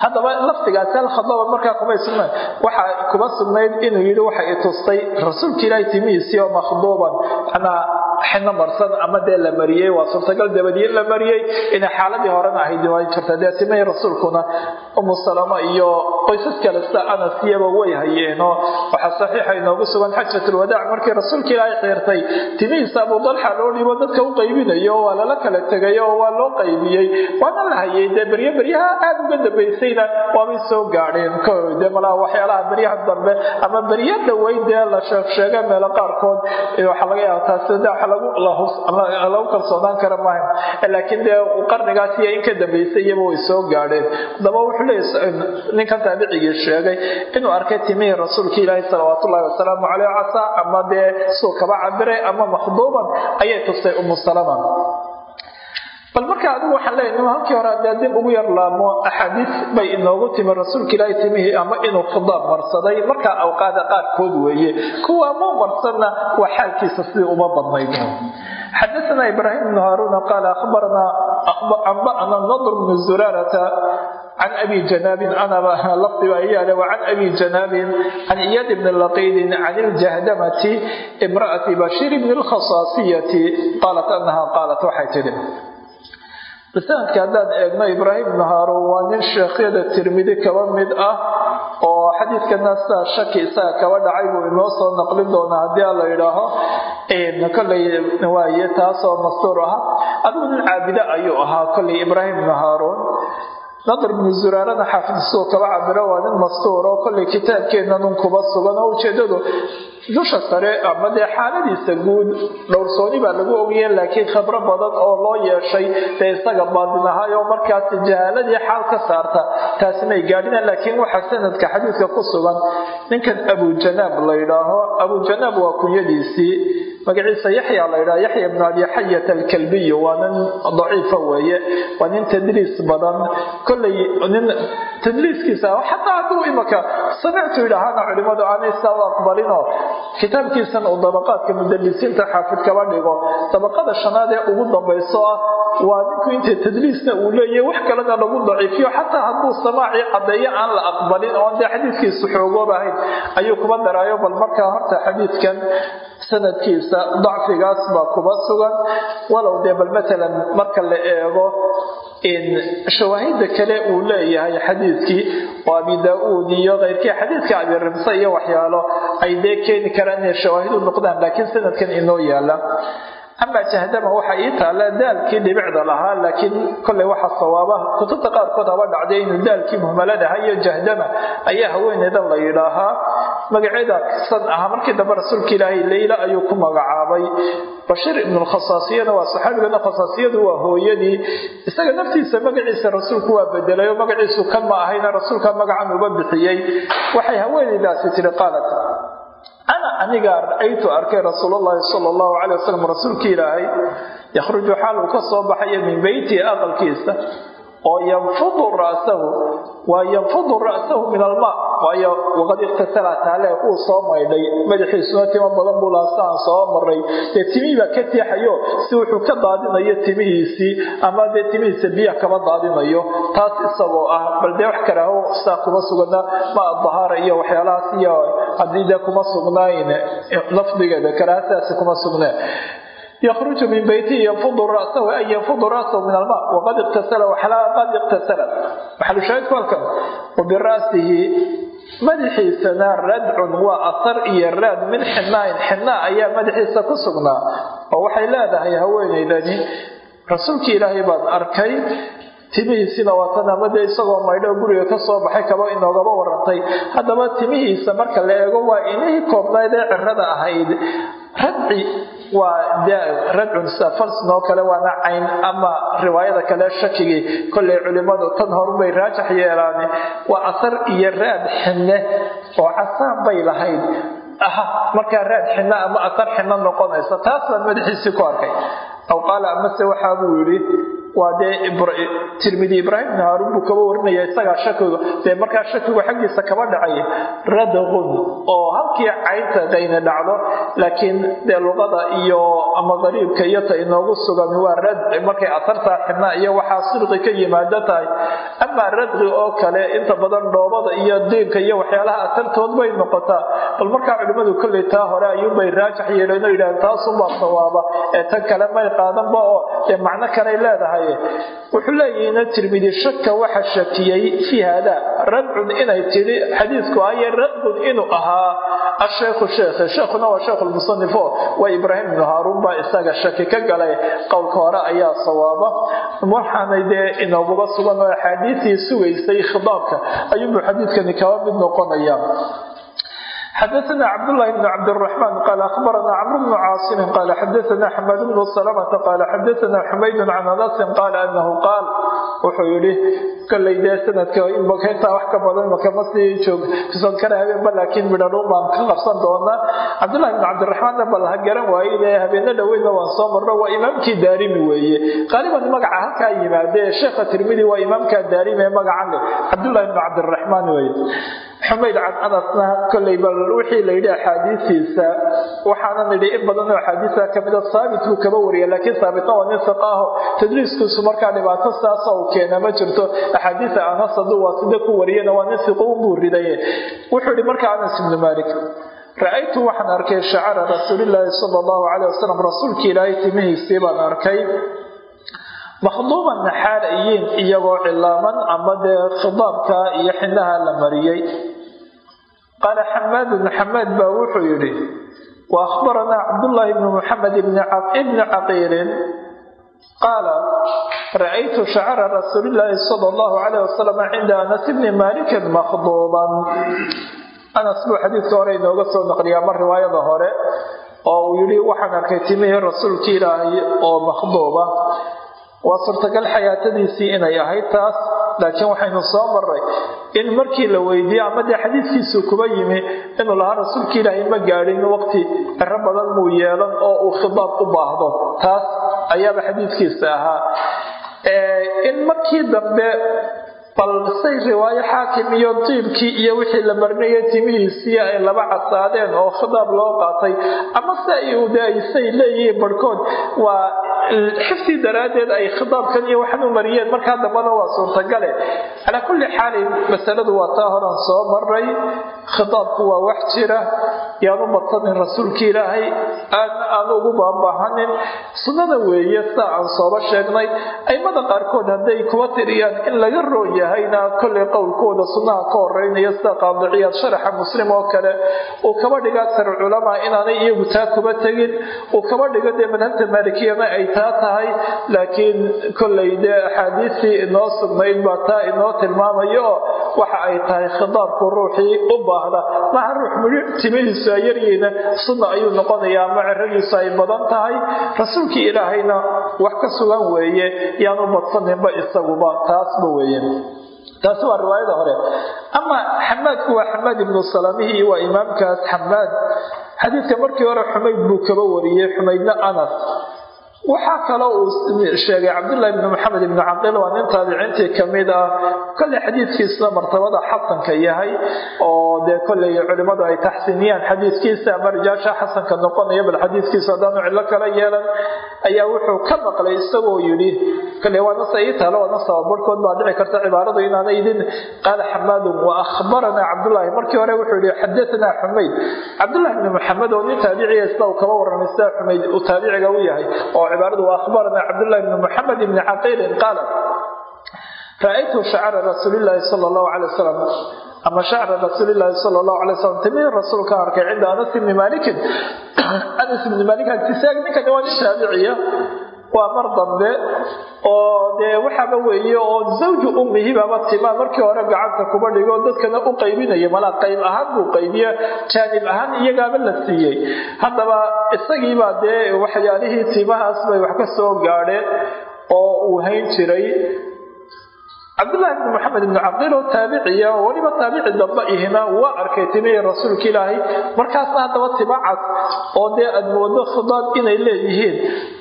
haddaba laftigaasi alkhadaba markaa kumay sugnayn. Waxaa kuma sugnayd inuu yidhi waxa i tustay rasuulka ilaahi timihiisii oo makhduuban manaa xino marsan ama dee la mariyey waa suurtagal dabadiin la mariyey inay xaaladii horena ahayd diwaan jirta dee timihii rasuulkuna umu salama iyo qoysas kale sida anas iyaba way hayeenoo waxaa saxiixa inoogu sugan xajatulwadaac markii rasuulka ilaahi xiirtay timihiisa abu dalxa loo dhiibo dadka u qaybinayo waa lala kala tegay oo waa loo qaybiyey. Waana la hayay dee beryo beryaha aada uga dambaysayna waabay soo gaadheen. De malaha waxyaalaha beryaha dambe ama beryo dhaweyn dee la sheegsheega meelo qaarkood. Waxaa laga yaaba taasi de waxa lagu kalsoonaan kara maaha. Laakiin dee qarnigaas iyo in ka dambaysay iyaba way soo gaadheen. Haddaba wuxuu leeyahy ninkan taabicigii sheegay inuu arkay timihii rasuulka ilaahi salawaatullahi wasalaamu caleyh casaa ama dee suu kaba cabiray ama makhduuban ayay tustay umu salama bal marka adigu waxaan leeyahy halkii hore haddee dib ugu yar laamo axaadiis bay inoogu timi rasuulka ilaahi timihii ama inuu khidaab marsaday markaa awqaada qaarkood weeye kuwa muu marsanna waa xaalkiisa sidii uma badnayd xadaثna ibrahim bn haaruna qaala anba'na nadr bn zuraarata can abi janaabin anaba lafdiba iyaale wa can abi janaabin can iyad bni laqiidin can iljahdamati imra'ati bashiir bni lkhasaasiyati qaalat anaha qaalat waxay tidhi sanadka haddaan eegno ibraahim haaruun waa nin sheekhyada tirmidi kaba mid ah oo xadiidkana sidaa shaki isaga kaba dhacay buu inoo soo naqlin doonaa haddii a la yidhaaho kolley waaye taasoo mastuur aha. Adigu nin caabide ayuu ahaa kolley ibraahim haaruun nadr bnu zuraarana xaafidisuu kaba cabiro waa nin mastuur oo kolley kitaabkeenna nun kuba sugan. Oo ujeedadu dusha sare ama dee xaaladiisa guud dhowrsooni baa lagu ogaya laakiin khabro badan oo loo yeeshay dee isaga baadin ahaay oo markaas jahaaladii xaal ka saarta taasi may gaadhina laakiin waxaa sanadka xadiidka ku sugan ninkan abujanaab la yidhaaho. Abujanaab waa kunyadiisii magaciisa yaxya la yidhaha yaxya bnu abi xayat alkalbiy waa nin daciifa weeye waa nin tadliis badan. Kolley nin tadliiskiisa xataa hadduu imaka samictu yidhaahana culimadu aanay saa u aqbalinoo kitaabkiisan uu dabaqaadka mudalisiinta xaafid dhigo dabaqada shanaad ee ugu dambayso ah waa ninku inta tadliisna uu leeyahy wax kalena lagu daciifiyo xataa hadduu samaacii caddeeyo aan la aqbalin oon dee xadiidkiisu xoogoob ahayn ayuu kuba daraayo. Bal markaa horta xadiidkan sanadkiisa dacfigaas baa kuba sugan. Walow dee bal matalan marka la eego shawaahida kale uu leeyahay xadiidkii oo abi daa-uud iyo keyrkii xadiidka abirimse iyo waxyaalo ay dee keeni karaan inay shawaahidu noqdaan laakiin sanadkan inoo yaalla ama jahdama waxa ii taalla daalkii dhibicda lahaa laakiin kolley waxa sawaaba kutubta qaarkood haba dhacday inuu daalkii muhmaladaha iyo jahdama ayaa haweeneydan la yidhaahaa. Magaceeda san ahaa markii dambe rasuulka ilaahay leyla ayuu ku magacaabay. Bashiir ibnulkhasaasiyana waa saxaabigana khasaasiyadu waa hooyadii. Isaga naftiisa magaciisa rasuulku waa bedelay oo magaciisu kan ma ahayna rasuulka magacan uba bixiyey. Waxay haweeneydaasi tiri qaalat ana anigaa ra'aytu arkay rasuulllahi sala allahu calay wasalam rasuulka ilaahay yakhruju xaal uu ka soo baxayo min beytii aqalkiisa oo yanfudu ra'sahu waa yanfudu ra'sahu min almaa waayo waqad ikhtasala taale uu soo maydhay. Madaxiisuna timo badan buu laasaan soo maray dee timihii baa ka tiixayo si wuxuu ka daadinayo timihiisii ama dee timihiisa biyaha kama daadinayo? Taas isagoo ah bal dee wax karaaho saa kuma sugana ma dahaara iyo waxyaalahaas iyo haddii dee kuma sugnayn lafdigeeda karaahasaasi kuma sugneen ykhruju min beyti yanfudu rasahu ay yanfudu rasahu min alma waqad iqtasala qad iqtasala maxalushaahidku halkan wabira'sihi madaxiisana radcun waa asar iyo raad min xinaain xinaa ayaa madaxiisa ku sugnaa oo waxay leedahay haweeneydani rasuulkii ilaahay baad arkay timihiisina waatan amade isagoo maydho guriga ka soo baxay kaba inoogaba warantay haddaba timihiisa marka la eego waa inihii koobnayd ee cirada ahayd radci waa radcun sida falsin oo kale waana cayn ama riwaayada kale shakigii kollay culimmadu tan horubay raajax yeelaan waa asar iyo raad xinne oo casaan bay lahayd. Markaa raad xinne ama asar xinno noqonaysa taas baan madaxiisii ku arkay. Aw qaala amase waxaa buu yidhi waa dee tirmidi ibraahim ibn haaruun buu kaba warinaya isagaa shakigu dee markaa shakigu xaggiisa kaba dhacay radqun oo halkii caynta qayna dhacdo laakiin dee luqada iyo ama qariibka iyo inoogu sugan waa rad markay asartaa xidna iyo waxaa sidqi ka yimaado tahay. Amaa radqi oo kale inta badan dhoobada iyo diinka iyo waxyaalaha asartood bay noqotaa. Bal markaa culimmadu kolley taa hore ayuunbay raajax yeeleen oo yidhahdeen taasunbaa sawaaba ee tan kale may qaadanba oo dee macno kaley leedahay wuxuu leeyahina tirmidi shaka waxa shakiyey fii hada radcun inay tidhi xadiisku aye radcun inuu ahaa. Asheekhu sheekh sheekhuna waa sheekh lmusanifo waa ibraahim ibnu haaruun baa isaga shaki ka galay. Qowlka hore ayaa sawaaba. Waxaanay dee inooguba sugan oo axaadiisii sugaysay khidaabka ayuunbuu xadiidkani kaba mid noqonaya xadaana cabdlahi bn cabdiraxman qaal ahbarana camr bnu caasimin qaal xadaana xamad bnu salamata qaal xadaana xumaydun can anasin qaala anahu qaal wuxuu yihi kolleydae sanadka intaa wax ka badan makama sii joog kisan kara habeenba laakiin midhanuun baan ka qabsan doonaa cabdulahi bn cabdiraxmaanna balaha garan waayey habeena dhaweyna waan soo marno waa imaamkii daarimi weeye qaaliban magaca halkaa yimaadee sheekha tirmidi waa imaamkaa daarimi ee magaca leh cabdulahi bn cabdiraxmaan weye xumayd can anasna kolley bal wixii la yidhi axaadiistiisa waxaana nidhi in badan oo axaadiista kamida saabit buu kaba wariya laakiin saabitna waa nin siqaaho tadriiskiisu markaa dhibaato saasa uu keena ma jirto. Axaadiisa anas hadduu waa sida ku wariyana waa nin siqo unbuu ridaye. Wuxuu yihi marka anas ibnu malik ra'aytu waxaan arkay shacara rasuulilaahi sala allahu caleyh wasalam rasuulkii ilaahay timihiisii baan arkay. Makhduuban naxaal ayiin iyagoo cilaaman ama dee khidaabka iyo xinaha la mariyey qaala xamaadun xamaad baa wuxuu yidhi wa akhbaranaa cabdullaahi bni muxamed ibni caqiilin qaala ra'aytu shacara rasuulillaahi sala allahu caleyh wasalam cinda anas bni maalikin makhduuban anas buu xadiidka hore inooga soo naqliyaa mar riwaayada hore oo uu yidhi waxaan arkay timihii rasuulki ilaahay oo makhduuba waa suurtagal xayaatadiisii inay ahayd taas laakiin waxaynu soo maray in markii la weydiiye ama dee xadiidkiisu kuba yimi inuu lahaa rasuulka ilaahay ma gaadhin waqti ciro badan muu yeelan oo uu khidaab u baahdo. Taas ayaaba xadiidkiisa ahaa. In markii dambe bal say riwaayo xaakim iyo diibkii iyo wixii la marinayo timihiisii ay laba casaadeen oo khidaab loo qaatay ama se say leeyihiin barhkood waa xifti daraaddeed ay khidaabkan iyo waxan u mariyeen markaa dambana waa suurtagale. Calaa kulli xaalin masaladu waa taa horan soo maray khidaabku waa wax jira yaanu badsanin rasuulka ilaahay aadna aan ugu baabaahanin. Sunnada weeye sidaa aan sooba sheegnay aimada qaarkood hadday kuwa tiriyaan in laga roon yahayna kollay qowlkooda sunnaha ka horeynaya sida qaadiciyaad sharaxa muslim oo kale uu kaba dhiga aksar culamaa inaanay iyagu taa kuba tegin uu kaba dhigo dee madhabta maalikiyana ay taa tahay laakiin kollay dee axaadiistii inoo sugnayd baa taa inoo tilmaamayo oo waxa ay tahay khidaabku ruuxii u baahda. Maha ruux mudhi timihiisu ay yaryihiina sunna ayuu noqonayaa ama ciradiisu ay badan tahay rasuulkii ilaahayna wax ka sugan weeye yaanu badsaninba isaguba taasba weeye. Taasi waa riwaayada hore. Ama xamaadku waa xamaad ibnu salamihi waa imaamkaas xamaad xadiidka markii hore xumayd buu kaba wariyey xumaydna anas waxaa kaloo uu sheegay cabdullahi ibni maxamed ibni caqiil waa nin taabiciintii ka mid ah. Kolley xadiidkiisna martabada xasanka yahay oo dee kolley culimmadu ay taxsiiniyaan xadiidkiisa ama rijaasha xasanka noqonaya bal xadiidkiisa haddaanu cillo kala yeelan ayaa wuxuu ka maqlay isagoo yidhi kolley waa nasa ii taalo waa nasa barhkood baa dhici karta cibaaradu inaana idin. Qaala xamaadun wa akhbaranaa cabdullaahi markii hore wuxuu yihi xadatanaa xumayd. Cabdullahi ibni maxamed oo nin taabiciya isla uu kaba warramay xumayd uu taabiciga u yahay oo cibaaradu wa akhbarana cabdullahi bni muxamed ibni caqiilin qaala ra'aytu shacra rasuulillaahi sala allahu calay wasalam ama shacra rasuulillaahi sala allahu calay wasalam timihin rasuulka arkay cinda anas ibni maalikin anas ibni maalik agtisaag ninkani waa nin taabiciya waa mar dambe oo dee waxaaba weeye oo zawju ummihibaaba timaa. Markii hore gacanta kuba dhigo dadkana u qaybinaya malaa qayb ahaan buu qaybiya jaanib ahaan iyagaaba la siiyey. Haddaba isagiibaa dee waxyaalihii timahaas bay wax ka soo gaadheen oo uu hayn jiray cabdullahi ibni maxamed ibni caqiil oo taabiciya oo weliba taabici damba ihina waa arkay timihii rasuulka ilaahay. Markaasna haddaba timacas oo dee aad moodo khidaab inay leeyihiin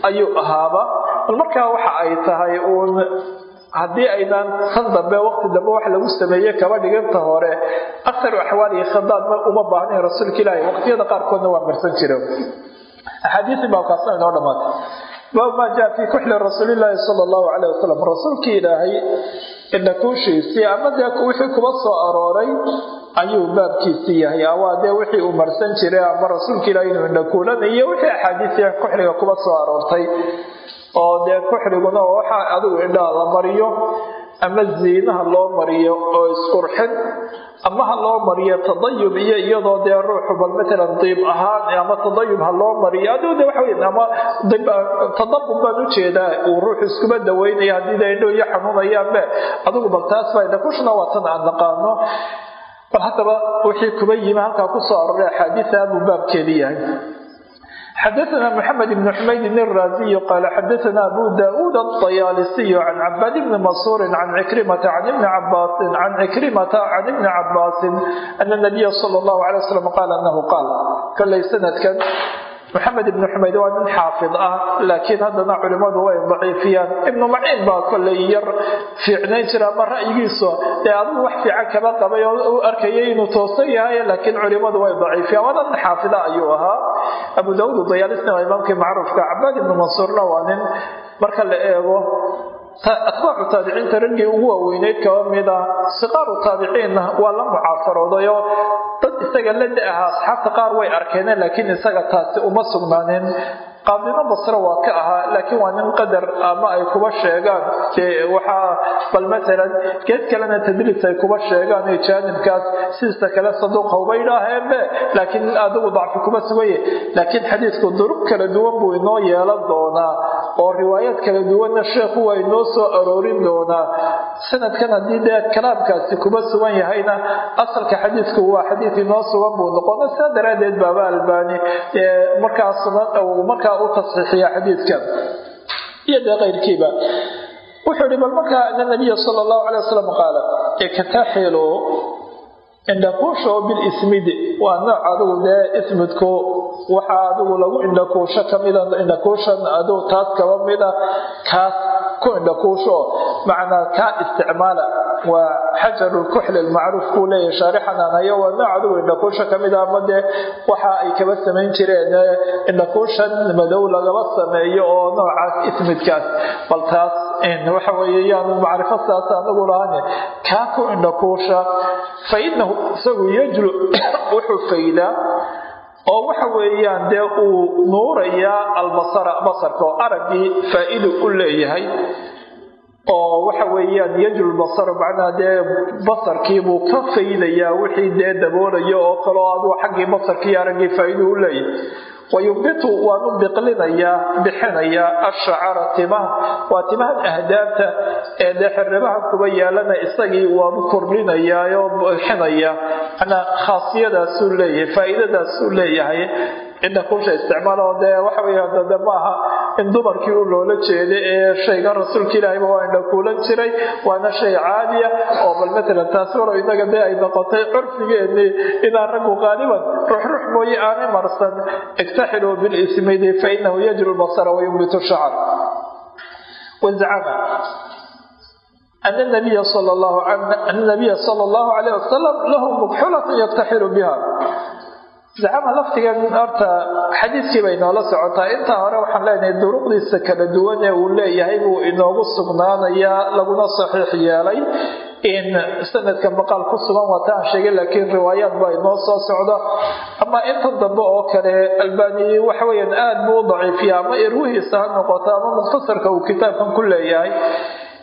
ayuu ahaaba. Bal markaa waxa ay tahay uun haddii aynaan san dambe waqti dambe wax lagu sameeye kaba dhiganta hore aktaru axwaalihi khidaab uma baahnayn rasuulka ilaahay. Waqtiyada qaarkoodna waa marsan jira axaadiisii baabkaasna inoo dhamaatay baabu maa jaa fii kuxli rasuulilaahi sala allahu caleyh wasalam rasuulkii ilaahay indhakuushiisii ama dee wixii kuba soo arooray ayuu baabkiisii yahay. Awaa dee wixii uu marsan jiray ama rasuulka ilaahay inuu indhakuulanayo wixii axaadiisii kuxliga kuba soo aroortay. Oo dee kuxliguna oo waxaa adigu indhaha la mariyo ama ziinaha loo mariyo oo isqurxin ama ha loo mariyo tadayub iyo iyadoo dee ruuxu bal matalan diib ahaan ama tadayub ha loo mariyo adigu de waxa ama tadabub baan u jeedaa uu ruuxu iskuba daweynaya haddii de indho iyo xanuunayaanbe adigu bal taas baa indhakushna waa tan aan naqaano. Bal haddaba wixii kuba yimi halkaa ku soo aroray axaadiisa buu baabkeedii xadaana mxamed ibn xumayd ibn raaziy qaala xadaana abu daauud aطayaalisiy can cabaad bni mansuuri can cikrimata an bni cabaasin can cikrimata can ibni cabaasin ana nabiya sal اllahu alay waslam qaala anahu qaal kolay sanadkan maxamed ibni xumayd waa nin xaafid ah laakiin haddana culimmadu way daciifiyaan. Ibnu maciin baa kollay yar fiicnayn jira ama ra'yigiisu. Ee adigu wax fiican kaba qabay oo u arkayay inuu toosan yahay laakiin culimmadu way daciifiyaan. Waana nin xaafida ayuu ahaa. Abu daawud dayaalisna waa imaamkii macruufka. Cabaad ibnu mansuurna waa nin. Marka la eego atbaacu taabiciinta raggii ugu waaweyneyd kaba mid ah. Siqaaru taabiciinna waa la mucaasarooday oo dad isaga la da'aha asxaabta qaar way arkeeneen laakiin isaga taasi uma sugnaanin qaadimo basre waa ka ahaa laakiin waa nin qadar ama ay kuba sheegaan. Waxaa bal matalan geed kalena tadriis ay kuba sheegaan ee jaanibkaas sidiisa kale saduuq hawba idhaaheenbe laakiin adigu dacfi kuma sugaye. Laakiin xadiidku durub kala duwan buu inoo yeelan doonaa oo riwaayaad kala duwanna sheekhu waa inoo soo aroorin doonaa. Sanadkan haddii dee kalaamkaasi kuba sugan yahayna asalka xadiidku waa xadiid inoo sugan buu noqona saa daraaddeed baaba albaani markaa u tasxiixiya xadiidka iyo dee keyrkiiba wuxuu ihi bal markaa ana nabiya sala allahu calay wasalam qaala iktaxilu indhakuusha oo bilismidi waa nooc adigu dee ismidku waxaa adigu lagu indhakuusho kamida indhakuushan adigu taas kaba mida kaas ku indhakuusho macnaa kaa isticmaala. Waa xajarulkuxli lmacruuf kuu leeyahay shaarixananayo waa nooc adigu indhakuusho kamida ama dee waxa ay kaba samayn jireen indhakuushan madow lagaba sameeyo oo noocaas ismidkaas. Bal taas waxa weeye yaanu macrifo saas anagu lahayn kaa ku indhakuusha fa isagu yajlu wuxuu faydaa oo waxa weeyaan dee uu nuurayaa albasara basarka oo araggii faa-idu u leeyahay oo waxa weeyaan yajul basar macnaha dee basarkiibuu ka faydayaa wixii dee daboolaya oo kaleo aduu xaggii basarkii araggii faa-idu u leeyahay. Wayumbitu waanu biqlinayaa bixinayaa ashacara timaha. Waa timahan ahdaabta ee dee xirribaha kuba yaalana isagii waanu kordhinayaayoo bixinaya manaa khaasiyadaasuu leeyahay faa-iidadaasuu leeyahay cidda kusha isticmaalo dee waxa weeyaan de maaha in dumarkii u loola jeeda ee shayga rasuulka ilaahayba waa indhakuulan jiray waana shay caadiya oo bal matalan taasi walow inaga dee ay noqotay curfigeennii inaan raggu qaaliban ruxrux mooye aanay marsan iktaxiluu bilismidi fainahu yajru lbasara wayumbitu shacar wazacama أن النبي صلى الله أن النبي صلى الله عليه وسلم له مكحلة يكتحل بها zacama laftigan horta xadiiskii bay noola socotaa. Intaa hore waxaan leenahay duruqdiisa kala duwan ee uu leeyahay buu inoogu sugnaanayaa laguna saxiix yeelay in sanadka maqaal ku sugan waata aan sheegay laakiin riwaayaad baa inoo soo socda. Ama inta dambe oo kale albani waxaweyaan aada buu u ama irwihiisa ha noqoto ama mukhtasarka uu kitaabkan ku leeyahay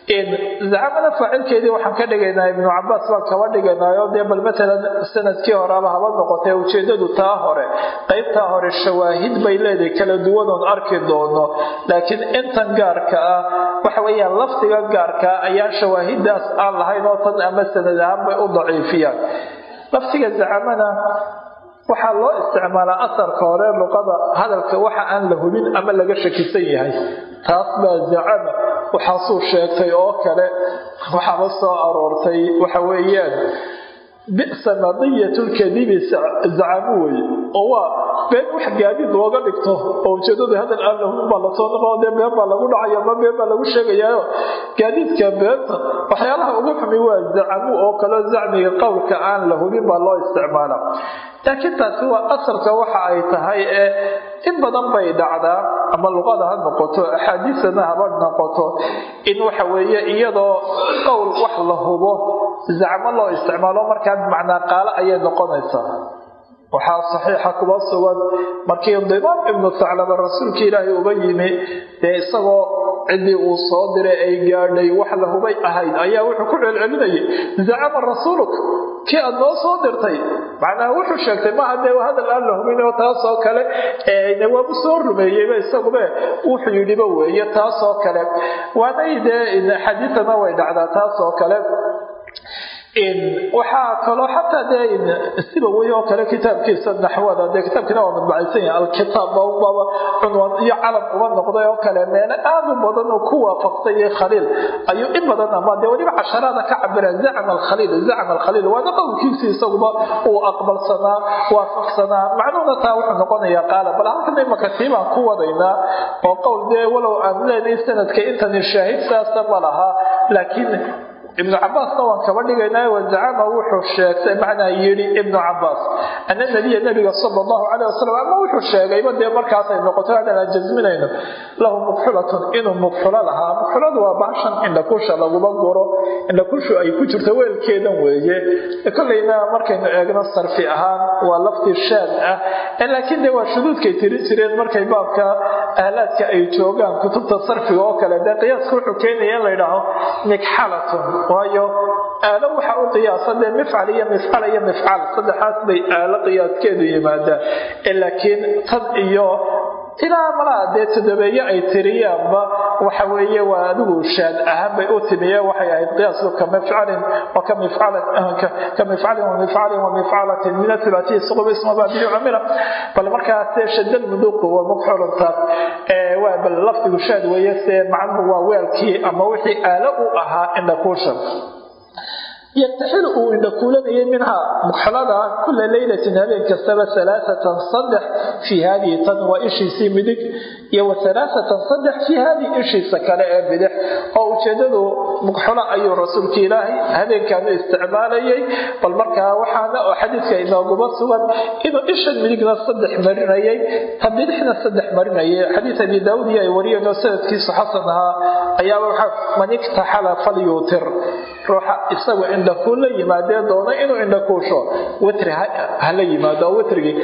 zacamada faacilkeedii waxaan ka dhigaynaa ibnu cabaas baan kaba dhiganaayo dee bal matalan sannadkii horeaba haba noqotee ujeedadu taa hore qeybtaa hore shawaahid bay leedahay kala duwanoon arki doono laakiin intan gaarka ah waxa weeyaan lafdiga gaarkaa ayaan shawaahidaas aan lahayn oo tan ama sanad ahaan bay u daciifiyaan. Lafdiga zacamana waxaa loo isticmaalaa asarka hore luqada hadalka waxa aan la hubin ama laga shakisan yahay. Taas baa zacama waxaasuu sheegtay oo kale waxaaba soo aroortay waxa weeyaan bisa madiyat lkadibi zacamu wey. Oo waa been wax gaadiid looga dhigto. Oo ujeedada hadal aan la hubin baa la soo noqo dee been baa lagu dhacaya ama been baa lagu sheegayaayo. Gaadiidka beenta waxyaalaha ugu xumi waa zacamu oo kaleo zacmiga qowlka aan la hubin baa loo isticmaala laakiin taasi waa asalka waxa ay tahay ee in badan bay dhacdaa ama luqada ha noqoto axaadiisana haba noqoto in waxa weeye iyadoo qowl wax la hubo zacmo loo isticmaalo markaa bimacnaa qaalo ayay noqonaysaa. Waxaa saxiixa kuba sugan markii dimaam ibnu saclaba rasuulka ilaahay uba yimi dee isagoo ciddii uu soo diray ay gaadhay wax la hubay ahayd ayaa wuxuu ku celcelinayay zacama rasuuluk kii aad noo soo dirtay. Macnaha wuxuu sheegtay maaha dee hadal aan la hubin oo taasoo kale waabu soo rumeeyeyba isagube wuxuu yidhiba weeye taasoo kale. Waanay dee xadiidana way dhacdaa taasoo kale waxaa kaloo xataa dee siba wey oo kale kitaabkiisa naxwada. Dee kitaabkiina waa madbacaysan yahay. Alkitaab baba cunwaan iyo calam uba noqday oo kale. Meelo aad u badan oo ku waafaqsay khaliil. Ayuu in badan ama dee weliba casharaada ka cabira zacma alkhaliil. Zacma alkhaliil waana qowlkiisii isaguba uu aqbalsanaa waafaqsanaa. Macnuhuna taa wuxuu noqonayaa qaala bal halkan imaka tiibaan ku wadaynaa? Oo qowl dee walow aan leenahay sanadka intani shaahid saasa ma laha. Laakiin ibnu cabaasna waan kaba dhigaynaa wazacama wuxuu sheegtay macnaa yidhi ibnu cabaas ana nabiya nabiga sala allahu caleyh wasalam ama wuxuu sheegayba dee markaasay noqoto hadaan aan jasminayno lahu mukxulatun inuu mukxulo lahaa mukxuladu waa baashan indhakusha laguma guro indhakushu ay ku jirto weelkeedan weeye. Kollayna markaynu eegno sarfi ahaan waa lafti shaad ah laakiin dee waa shuduudkay tirin jireen markay baabka ahlaadka ay joogaan kutubta sarfiga oo kale dee qiyaaska wuxuu keenaya in la ydhaaho mikxalatun waayo aalo waxa u qiyaasa dee mifcal iyo mifcal iyo mifcal. Saddexaas bay aalo qiyaaskeedu yimaadaan. Laakiin tan iyo ilaa malaa dee todobeeye ay tiriyaanba waxa weeye waa adigu shaad ahaan bay u timiye waxay ahayd qiyaasku ka mifcalin wa ka mifcalin ka mifcalin wa mifcalin wa mifcalatin min athulaatiyi suqub isma baabili camila. Bal markaas shadal muduqu waa mukxuluntaas waa bal lafdigu shaad weeye see macnuhu waa weelkii ama wixii aalo u ahaa indhakuusha yaktaxilu uu indhakuulanayay minhaa. Mukxalada kula leylatin habeen kastaba alaaatan saddex fii haadihi tan waa ishiisii midig iyo alaaatan saddex fii haadihi ishiisa kale ee bidix. Oo ujeedadu mukxulo ayuu rasuulka ilaahay habeenkaanu isticmaalayay bal markaa waxaana oo xadiidka inooguma sugan inuu ishan midigna saddex marinayay ta bidixna saddex marinayay. Xadiid abi daawud iyo ay wariyeen oo sanadkiisu xasan ahaa ayaaba waxa man iktaxala falyuutir ruuxa isagu indhakuul la yimaadee doona inuu indhakuusho witri hala yimaado oo witrigii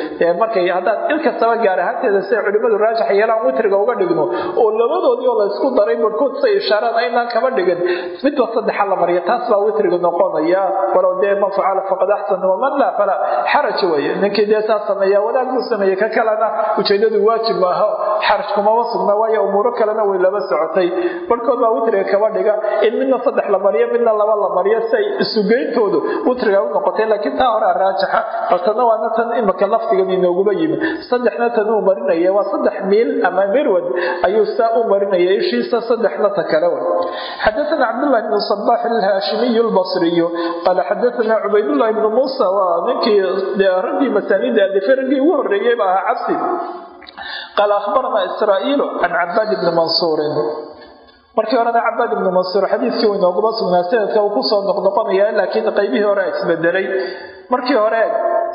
markay haddaad il kastaba gaar ahaanteeda siay culimmadu raajax yeelaan witriga uga dhigno. Oo labadoodii oo la isku daray barhkood say ishaaraan aynaan kaba dhigin. Midba saddexa la mariya taas baa witriga noqonaya. Walow dee man facala faqad axsan waman laa falaa xaraj weeye. Ninkii dee saa sameeya wanaag buu sameeyey ka kalena ujeedadu waajib maaha. Xaraj kumama sugna waayo umuuro kalena way laba socotay. Barhkood baa witriga kaba dhiga. In midna saddex la mariyo midna laba la mariyo si ay isugeyntoodu witriga u noqotay laakiin taa horea raajaxa baltana waana tan imika laftigan inooguba yimi. Saddexna tan uu marinaya waa saddex miil ama mirwad ayuu saa u marinaya ishiisa saddexna ta kale wa xadaana cabdullahi bnu sabax alhaashimiyu lbasriyu qaala xadaana cubaydullahi bnu muusa waa ninkii raggii masaaniida alifay raggii ugu horreeyey ba ahaa cabsi. Qaala akhbarana israa'iilu can cabaad ibni mansuurin markii horena cabaad ibnu mansuur xadiidkii uu inooguma sugnaa sanadka uu ku soo noqnoqonaya laakiin qaybihii hore isbedelay. Markii hore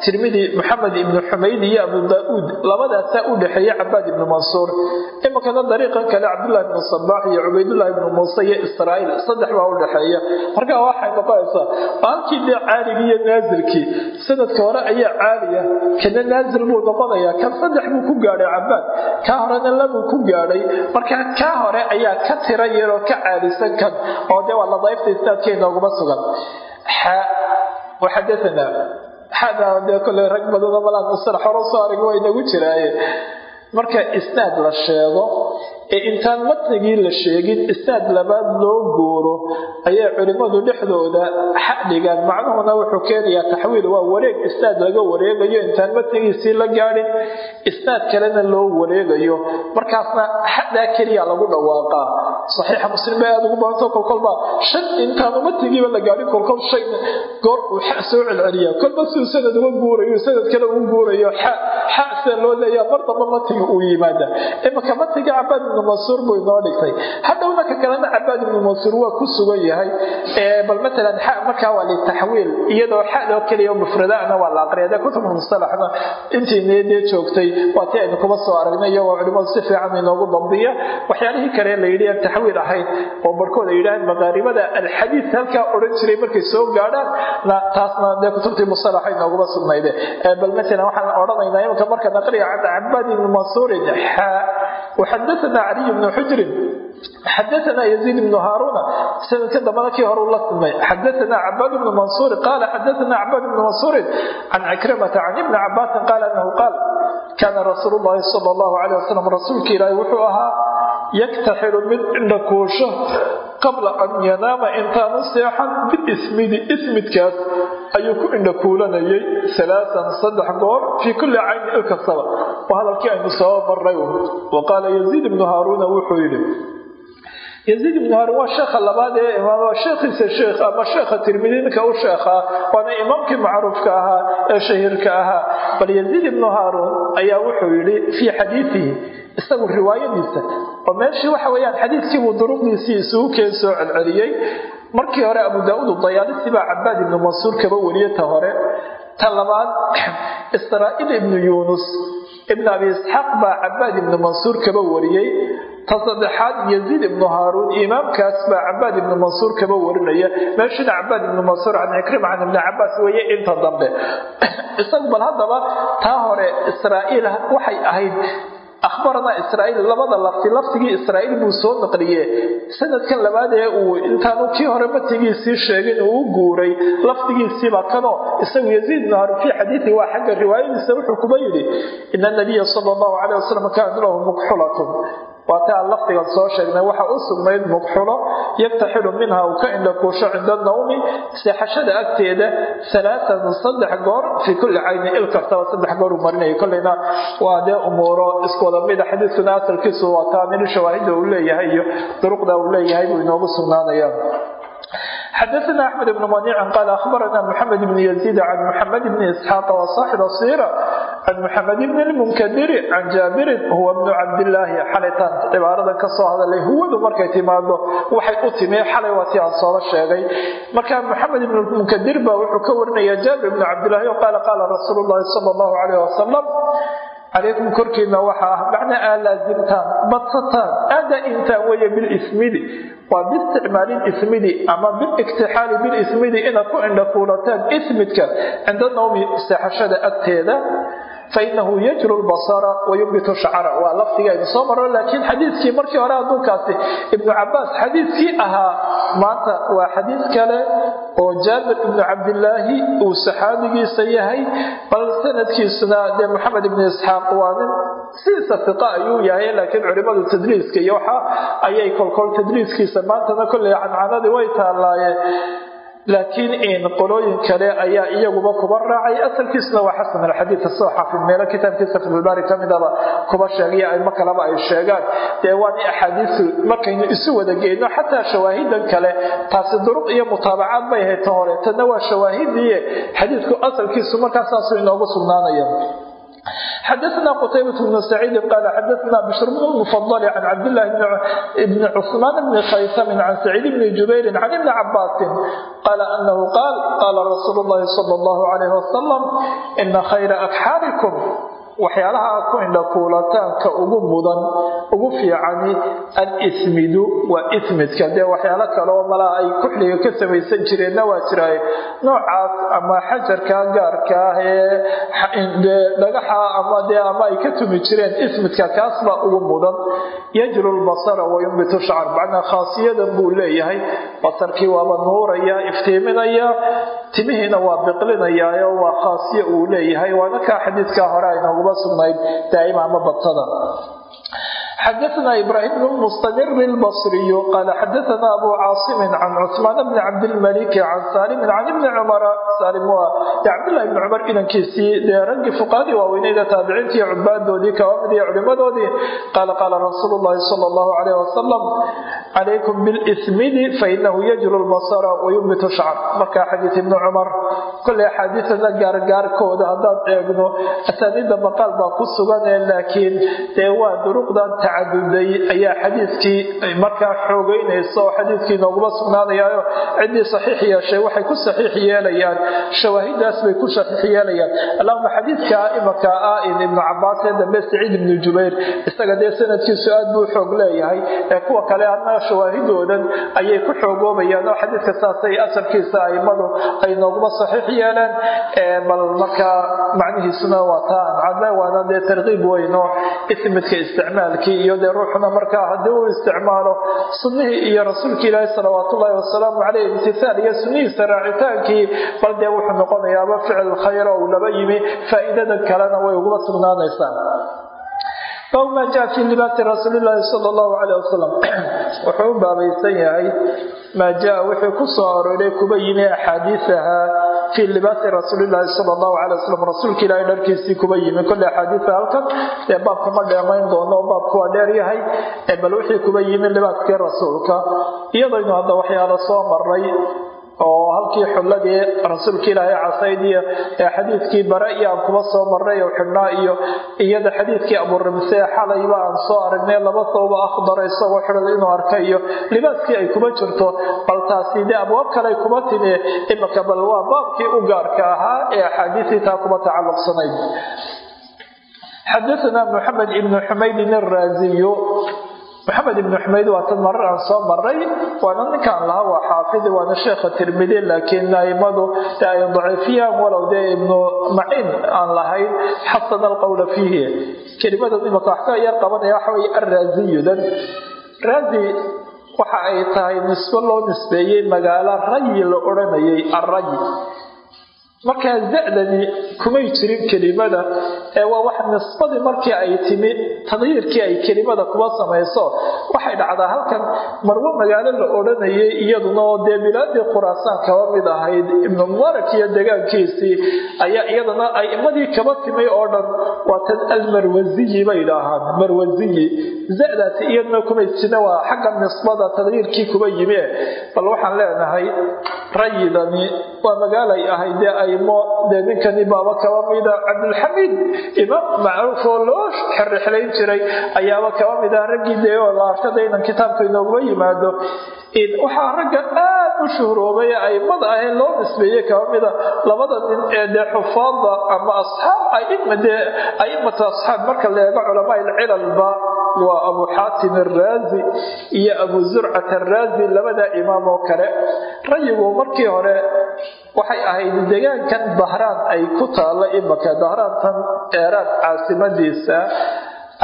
tirmidi maxamed ibnu xumayd iyo abu daauud labadaasaa u dhexeeya cabaad ibnu mansuur. Iminkana dariiqan kale cabdullahi ibnu sabax iyo cubaydullahi ibnu muuse iyo israa'iil saddex baa u dhexeeya. Marka waxay noqonaysaa maalkii dee caaligii iyo naasilkii sanadka hore ayaa caaliya kana naasil buu noqonayaa kan saddex buu ku gaadhay cabaad kaa horena labuu ku gaadhay. Marka kaa hore ayaa ka tira yaroo ka caalisan kan oo dee waa ladaaifta inooguma sugan. Waxadaana xada dee kole rag badanoo malaan musalax hore soo arag waa inagu jiraaye marka isnaad la sheego ee intaan matnigii la sheegin isnaad labaad loo guuro ayay culimmadu dhexdooda xadhigaan macnuhuna wuxuu keenayaa taxwiil waa wareeg isnaad laga wareegayo intaan matnigiisii la gaadhin isnaad kalena loo wareegayo. Markaasna xadaa keliya lagu dhawaaqaa saxiixa muslim bay aada ugu badanto kolkolba shan intaanu matnigiiba la gaadhin kolkol shay goor uu xa soo celceliya. Kolba siduu sanad uga guurayo sanad kale ugu guurayo xa xa sida loo leeyaa mar damba matniga uu yimaada. Imanka matniga cabaad ibnu mansuur buu inoo dhigtay. Hadhowna ka kalena cabaad ibnu mansuur waa ku sugan yahay bal matalan xa markaa waa litaxwiil iyadoo xadoo keliya mufradana waa la aqriyade kutub musalaxna intiinii dee joogtay waa tii aynu kuma soo aragnay iyagoo culimadu si fiican inoogu dambiya. Waxyaalihii kale la yidhi aan taxwiil ahayn oo barhkood ay yidhaaheen maqaaribada alxadiid halkaa odhan jiray markay soo gaadhaan taasna dee kutubtii musalaxa inooguma sugnayde bal matalan waxaan odhanaynaa imanka markaan aqriya cabaad ibnu mansuurin xa وxadaثna caliy bni xujrin xadaanaa yaziid ibnu haaruuna sanadka dambana kii hore ula kulmay xadaanaa cabaad ibnu mansuurin qaala xadaanaa cabaad ibnu mansuurin can cikrimata can ibni cabaasin qaala anahu qaal kaana rasuul llahi sala allahu caleyh wasalam rasuulka ilaahi wuxuu ahaa yaktaxilu mid indhakuusho qabla an yanaama intaanu seexan biismidi ismidkaas ayuu ku indhakuulanayay alaaan saddex goor fii kulli cayni ilkastaba oo hadalkii aynu soo maray wa qaala yaziid ibnu haaruuna wuxuu yidhi yaziid ibnu haaruun waa sheekha labaad ee waa sheekhiisa sheekh ama sheekha tirmidi ninka u sheekhaa waana imaamkii macruufka ahaa ee shahiirka ahaa bal yaziid ibnu haaruun ayaa wuxuu yidhi fii xadiidihi isagu riwaayadiisa oo meeshii waxa weyaan xadiidkiibuu duruqdiisii isugu keen soo celceliyey markii hore abu daauud dayaalisi baa cabaad ibnu mansuur kaba weliye ta hore ta labaad israa'iil ibnu yuunus ibn abi isxaaq baa cabaad ibnu mansuur kaba wariyey ta saddexaad yaziid ibnu haaruun imaamkaas baa cabaad ibnu mansuur kaba warinaya. Meeshina cabaad ibnu mansuur can cikrima can ibni cabaas weeye inta dambe. Isagu bal haddaba taa hore israa'iil waxay ahayd akhbaranaa israa'iil labada lafti laftigii israa'iil buu soo naqliye sanadkan labaad ee uu intaanu kii hore matigiisii sheegin uu u guuray. Lafdigiisiibaa kanoo isagu yaziid ibnu haruun fii xadiidihi waa xagga riwaayadiisa wuxuu kuba yidhi ina anabiya sala allahu caleyh wasalam kaanat lahu mukxulatun waa ta aan lafdigan soo sheegnay waxa u sugnayd mugxulo yaktaxilu minha uu ka indhakuusho cinda nawmi seexashada agteeda alaaan saddex goor fii kulli cayni il kastaba saddex goor uu marinaya kolleyna waa dee umuuro isku wada mida xadiidkuna asalkiisu waa taa minu shawaahida uu leeyahay iyo duruqda uu leeyahay buu inoogu sugnaanaya xadaثna axmed bn maniicin qaal akhbarana mxamed bn yaziid can muxamed bn isxaaq wasaaxib sira can muxamed bn lmunkadiri can jaabirin huwa bnu cabdilaahi xalaytaan cibaaradan ka soo hadalay huwadu markay timaado waxay u timi xalay waa ti aan soola sheegay marka muxamed ibn munkadir baa wuxuu ka warinaya jaabir bn cabdilaahi o qaala qaala rasuul llahi sal allahu alayh wasalam calaykum korkiina waxaa ah macnaa aa laasimtaan badsataan aada intaan weeye bilismidi waa biisticmaali ismidi ama biliktixaali bilismidi inaad ku indhakuulataan ismidka cinda nawmi seexashada agteeda fainahu yajru lbasara wayumbitu shacra waa lafdigaynu soo maro laakiin xadiidkii markii hore adduunkaasi ibnu cabaas xadiidkii ahaa maanta waa xadiid kale oo jaabir ibnu cabdilaahi uu saxaabigiisa yahay bal sanadkiisuna dee maxamed ibnu isxaaq waa nin sidiisa fiqa ayuu yahay laakiin culimadu tadliiska iyo waxa ayay kolkol tadliiskiisa maantana kolley cancanadii way taalaayeen laakiin in qolooyin kale ayaa iyaguba kuba raacay asalkiisuna waa xasan alxadiid soo xaafid meelo kitaabkiisa filbaari kamidaba kuba sheegay aimo kaleba ay sheegaan dee waan axaadiisu markaynu isu wada geyno xataa shawaahidan kale taasi duruq iyo mutaabacaad bay hayta hore tana waa shawaahidii xadiidku asalkiisu markaa saasuu inoogu sugnaanaya xdثna qتyبة بن سعيid qال xdثna بشر بن المفضل عن cبدالله بن cثمان بن khaysم عن سعيid بن جuبير عن بن عباس qaala anahu qaal qaala rasuulu llahi sal llahu alayh wasalam ina khayra akxaarikum waxyaalaha ku indhakuulataanka ugu mudan ugu fiicani alismidu waa ismidka. Dee waxyaalo kaleoo malaa ay kuxliga ka samaysan jireenna waa jiraaye. Noocaas ama xajarka gaarka ah ee dhagaxa ama dee ama ay ka tumi jireen ismidka kaas baa ugu mudan. Yajru lbasara wayumbitu shacr macnaa khaasiyadan buu leeyahay. Basarkii waaba nuuraya iftiiminaya timihiina waa biqlinayaayo waa khaasiye uu leeyahay. Waana kaa xadiidkaa hore aynoogu sugnayd daaima ama badtada xdثna إbrahim بن mstamir الbصriy qal xadثna abu cاaصm can cثmaan bn cabdالmلك can salim can ibni cmr salim waa cabdالlahi bn cmar inankiisii dee raggii fuqahadii waaweyneyda taabiciintii iyo cubaadoodii kawamid iyo culimadoodii qaala qaala rasuul الlahi salى الlahu عalيه wasalam calaykum bاlsmidi fainahu yajru اlbasra wayumbit shacr marka xadiid ibni cumar koley axaadiisana gaargaarkooda haddaan eegno asaaniidda maqaal baa ku sugane laakiin dee waa duruqdan tacaduday ayaa xadiidkii markaa xoogeynaysa oo xadiidkii nooguma sugnaanayaayo. Ciddii saxiix yeeshay waxay ku saxiix yeelayaan shawaahidaas bay ku saxiix yeelayaan. Allahuma xadiidka imaka ah in ibnu cabaas ee dambe saciid ibnu jubayr isaga dee sanadkiisu aad buu xoog leeyahay ee kuwa kale adna shawaahidoodan ayay ku xoogoobayaan oo xadiidka saasay asalkiisa aimadu ay nooguma saxiix yeeleen bal markaa macnihiisuna waa taa ancadle waana dee tarkiib weyn oo isticmaalkii iyo dee ruuxuna markaa haddii uu isticmaalo sunnihii iyo rasuulki ilaahi salawaat ullaahi wasalaamu caleyh imtisaal iyo sunnihiisa raacitaankii bal dee wuxuu noqonayaaba ficil khayr oo uu laba yimi faa'iidada kalena way uguma sugnaanaysaa bab maa jaa fii libaasi rasuulilaahi sala allahu caleyh wasalam wuxuu u baabaysan yahay maa jaa wixii ku soo arooray kuba yimi axaadiisaha fii libaasi rasuulilaahi sala allahu calay wasalam rasuulka ilaahay dharkiisii kuba yimi kolley axaadiisa halkan dee baabka ma dheemayn doono oo baabku waa dheer yahay bal wixii kuba yimi libaaskii rasuulka iyadaynu hadda waxyaala soo maray oo halkii xulladii rasuulka ilaahay casaydiyo ee xadiidkii bare iyo aan kuba soo marray oo xidhnaa iyo iyada xadiidkii aburimse xalayba aan soo aragnay laba sawba akhdara isagoo xidhan inuu arka iyo libaaskii ay kuba jirto. Bal taasi dee abwaab kaley kuba timi. Imika bal waa baabkii u gaarka ahaa ee axaadiisii taa kuba tacalluqsanayd xadaثna mxamed ibn xumaydin araaziyu maxamed ibnu xumayd waa tan marar aan soo maray waana ninkaan lahaa waa xaafidi waana sheekha tirmidi laakiin aimadu ay daciifiyaan walow dee ibnu maciin aan lahayn xasana alqowla fiihi. Kelimadan imaka wax yar qabanaya waxa wey arraaziyudan raazi waxa ay tahay nisbo loo nisbeeyey magaalo rayi la odhanayay arrayi markaa zadani kumay jirin kelimada ee waa wax nisbadii markii ay timi taqyiirkii ay kelimada kuba samayso. Waxay dhacdaa halkan marwo magaalo la odhanayay iyaduna oo dee bilaadii khuraasaan kaba mid ahayd ibnu mubaarak iyo degaankiisii ayaa iyadana aimadii kaba timay oo dhan waa tan almarwasiyi bay idhaahaan marwasiyi zadaasi iyaduna kumay jirna waa xagga nisbada taqyiirkii kuba yimi bal waxaan leenahay rayidani waa magaalay ahayd dee aymo dee ninkani baaba kaba mida cabdilxamiid imaam macruuf oo loo xirixlayn jiray ayaaba kaba mid ah raggii dee oo la arkada inan kitaabka inooguma yimaado. Waxaa ragga aad u shuhroobay aimada ah ee loo nisbeeyey kaba mida labada nin ee dee xufaada ama asxaab aima dee aimatu asxaab. Marka la eego culamaa ilcilalba waa abu xaatim araazi iyo abu zurcat araazi labada imaam oo kale. Rayigu markii hore waxay ahayd degaankan dahraan ay ku taalla imaka dahraantan eeraan caasimadiisa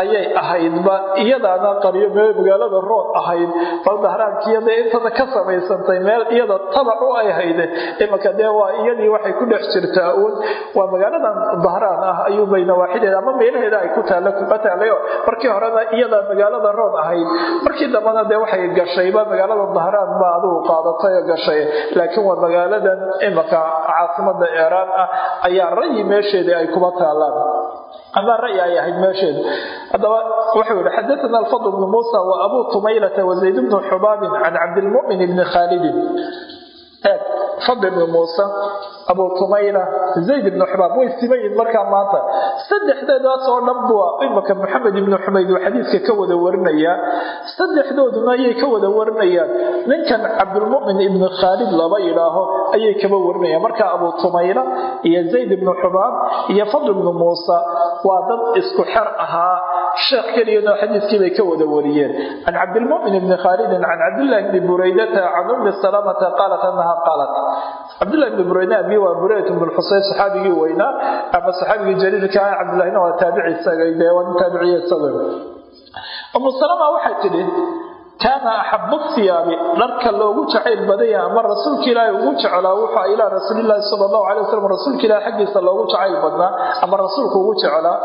ayay ahaydba iyadaana qaryo meel magaalada rood ahayd. Bal dahraankiiyada intada ka samaysantay meel iyada tabac u ay hayde imanka dee waa iyadii waxay ku dhex jirtaa uun. Waa magaaladan dahraan ah ayuubay nawaaxideeda ama meelaheeda ay ku taalla kuma taalayo markii horena iyada magaalada rood ahayd markii dambena dee waxay gashayba magaalada dahraan ba adigu qaadatay oo gashay. Laakiin waa magaaladan imanka caasimada eeraan ah ayaa rayi meesheedii ay kuma taalaan ama ra'yi ay ahayd meesheedu haddaba wuxuu yihi xadaana alfadl bnu muusa wa abu tumaylata wazayd bnu xubaabin can cabdilmu'min bni khaalidin fadl bnu muusa abu tumayla zayd ibnu xubaab way simayin markaa maanta. Saddexdeedaas oo dhan bua imaka maxamed ibnu xumayd uu xadiiska ka wada warinayaa. Saddexdooduna ayay ka wada warinayaan. Ninkan cabdulmu'min ibnu khaalid laba yidhaaho ayay kaba warinayaan. Marka abu tumayla iyo zayd ibnu xubaab iyo fadl ibnu muusa waa dad isku xer ahaa. Sheekh keliyano xadiiskiibay ka wada wariyeen. Can cabdilmu'min ibni khaalidin can cabdillahi bni buraydata can ummi salamata qaalat anaha qaalat cabdillahi bni burayda abi waa burayt bnu xuseyn saxaabigii weynaa ama saxaabigii jaliilka ah cabdillahina waa taabici isaga dee waa nin taabiciya isaga umu salama waxay tidhi kaana axabu hiyaabi dharka loogu jacayl badanya ama rasuulka ilaahi ugu jecelaa wuxua ilaa rasuulilaahi sala allahu calay wasalam rasuulka ilahi xaggiisa loogu jacayl badnaa ama rasuulku ugu jecelaa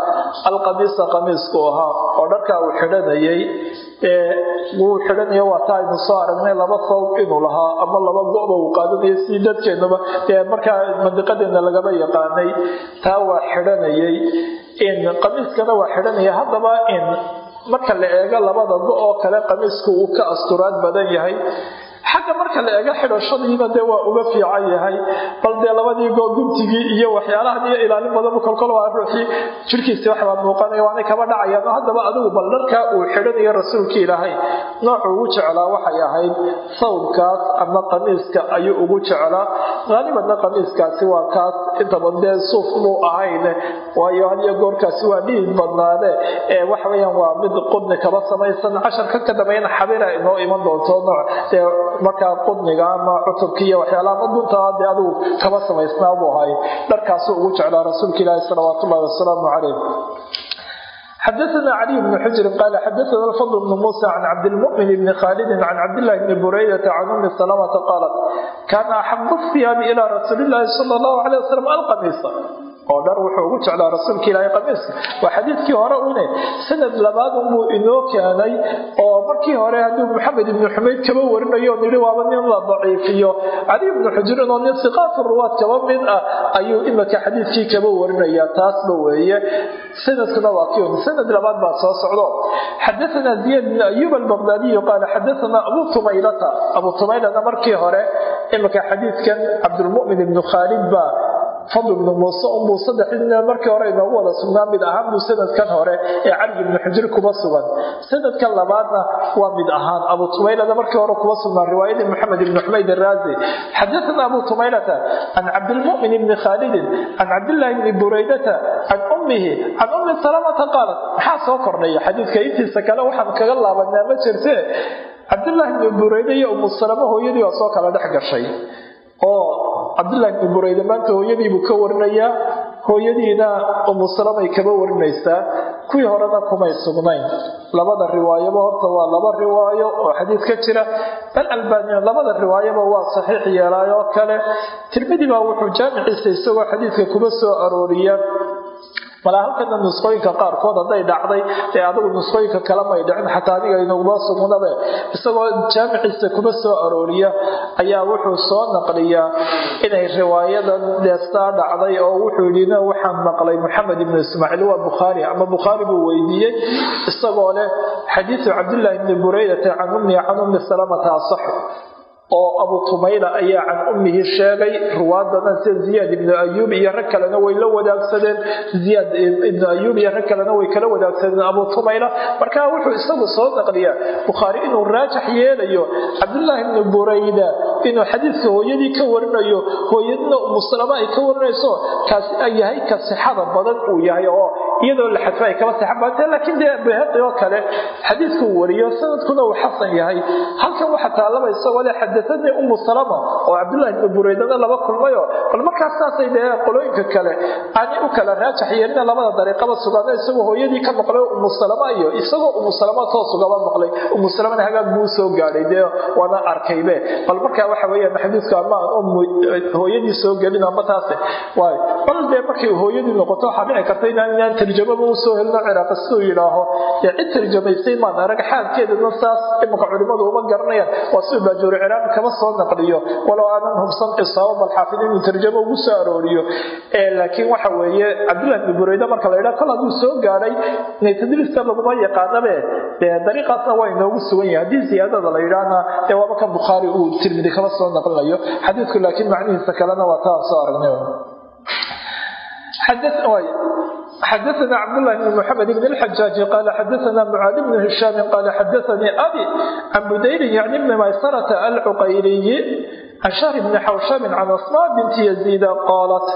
alqamiisa qamiisku ahaa oo dharkaa uu xidhanayay wuu xidhanaya waa taa aynu soo aragnay laba sawb inuu lahaa ama laba go-ba uu qaadanaya si dadkeenaba ee markaa mandiqadeena lagaba yaqaanay taa waa xidhanayay qamiiskana waa xidhanaya haddaba in marka la eego labada go oo kale qamiisku uu ka asturaad badan yahay. Xagga marka la eego xidhashadiina dee waa uga fiican yahay bal dee labadii goo guntigii iyo waxyaalahan iyo ilaalin badanba kolkol waa ruuxii jirkiisi waxbaa muuqanaya waanay kaba dhacayaan. Haddaba adigu bal dharkaa uu xidhanayo rasuulka ilaahay noocu ugu jeclaa waxay ahayd sawbkaas ama qamiiska ayuu ugu jeclaa haalibanna qamiiskaasi waa kaas. Intaba dee suuf muu ahayn waayo hadiyo goorkaasi waa dhiid badnaade ee waxaweyaan waa mid qudni kaba samaysan. Casharka ka dambeeyana xabira inoo iman doonto nooc. Dee markaa qudniga ama cutubka iyo waxyaalaha madunta dee adigu kaba samaysnaa buu ahay. Dharkaasu ugu jeclaa rasuulka ilaahi salawaat ullahi wasalaamu calayh xadaana caliy bni xujrin qaala xadaana alfadl bnu muusa can cabdilmu'min bni khaalidin can cabdillahi bni buraydata can ummi salamata qaalat kaana axabu hiyaabi ilaa rasuulillaahi sala allahu calay wasalam alqamiisa oo dhar wuxuu ugu jeclaa rasuulka ilaahay qamiiska waa xadiidkii hore une sanad labaad unbuu inoo keenay oo markii hore hadduu maxamed ibnu xumayd kaba warinayo nidhi waaba nin la daciifiyo. Cali ibnu xujurin oo nin siqaatu ruwaad kaba mid ah ayuu imika xadiidkii kaba warinaya taasba weeye sanadkuna waa kii sanad labaad baa soo socdo. Xadaana ziyad bn ayub albaqdaadiyu qaala xadaana abu tumaylata. Abu tumaylana markii hore imika xadiidkan cabdulmu'min ibnu khaalid baa fadl ibnu muuse unbuu saddexdina markii hore inoogu wada sugnaa mid ahaan buu sanadkan hore ee cali ibnu xujir kuba sugan. Sanadkan labaadna waa mid ahaan. Abu tumaylada markii hore kuba sugnaa riwaayadii maxamed ibni xumayd araazi xadaana abu tumaylata can cabdilmu'min ibni khaalidin can cabdillahi ibni buraydata can ummihi can ummi salamata qaalat. Maxaa soo kordhaya xadiidka? Intiisa kale waxaan kaga laabanaa ma jirte cabdillahi ibni burayde iyo umu salamo hooyadii waa soo kala dhex gashay oo cabdillahi ibni burayde maanta hooyadiibuu ka warinayaa hooyadiina umu salamay kaba warinaysaa kuwii horena kumay sugnayn. Labada riwaayaba horta waa laba riwaayo oo xadiid ka jira. Bal albaaniya labada riwaayaba waa saxiix yeelaayoo kale. Tirmidi baa wuxuu jaamiciisa isagoo xadiidka kuba soo arooriya malaa halkana nusqooyinka qaarkood hadday dhacday ee adigu nusqooyinka kale may dhicin xataa adiga inaguma sugnabe isagoo jaamiciisa kuma soo arooriya ayaa wuxuu soo naqliyaa inay riwaayadan deestaa dhacday oo wuxuu yidhi waxaan maqlay maxamed ibnu ismaaciil waa bukhaari ama bukhaari buu weydiiyey isagoo leh xadiidu cabdillaahi ibni buraydata can ummi can ummi salamata asaxu oo abu tumayla ayaa can ummihi sheegay ruwaadana sida ziyaad ibnu ayuub iyo rag kalena way la wadaagsadeen. Ziyaad ibnu ayuub iyo rag kalena way kala wadaagsadeen abu tumayla markaa wuxuu isagu soo naqliyaa bukhaari inuu raajax yeelayo cabdullaahi ibnu burayda inuu xadiidka hooyadii ka warinayo hooyadina umusalama ay ka warinayso kaasi ay yahay ka sixada badan uu yahay oo iyadoo la xadfa ay kaba badantee laakiin dee bayhaqi oo kale xadiidkuu wariyo sanadkuna uu xasan yahay. Halkan waxa taalaba isagoo le xadaadnii umu salama oo cabdullahi ibnu buraydana laba kulmayo. Bal markaas dee qolooyinka kale. Aanay u kala raajax labada dariiqaba sugaano isagoo hooyadii ka maqlay umu salama iyo isagoo umu salama toos ugaba maqlay umu salamana hagaag buu soo gaadhay dee waana arkaybe bal markaa waxa weeyaan xadiidku ama hooyadii soo gelin ama taase waayo bal dee markay hooyadii noqoto waxaa dhici karta inaan tarjamaba u soo helino ciraaqa siduu yidhaaho dee cid tarjamaysay maan arag xaalkeedana saas imanka culimmadu uma garanayaan waa siduu baajuuri ciraaqi kama soo naqliyo walow aanan hubsan cisaabo bal xaafid inuu tarjamo ugu soo arooriyo laakiin waxa weeye cabdullahi ibnu bureyda marka la yidhaha kol hadduu soo gaadhay tadriiska laguma yaqaanabe dee dariiqaasna waa inoogu sugan yahay haddii ziyaadada la yidhaahna dee waaba kan bukhaari uu tirmidi kama soo naqlinayo xadiidku laakiin macnihiisa kalena waa taan soo aragnay xdثna cبdاللh بن محمد بن الحجاج قال xdثna معاad بن هiشhام قال xdثnي أbي عن بدyر يعني بن مyسرة العqyري عن شhهر بن xwشhب عن أصmاء بنت يزيد قالت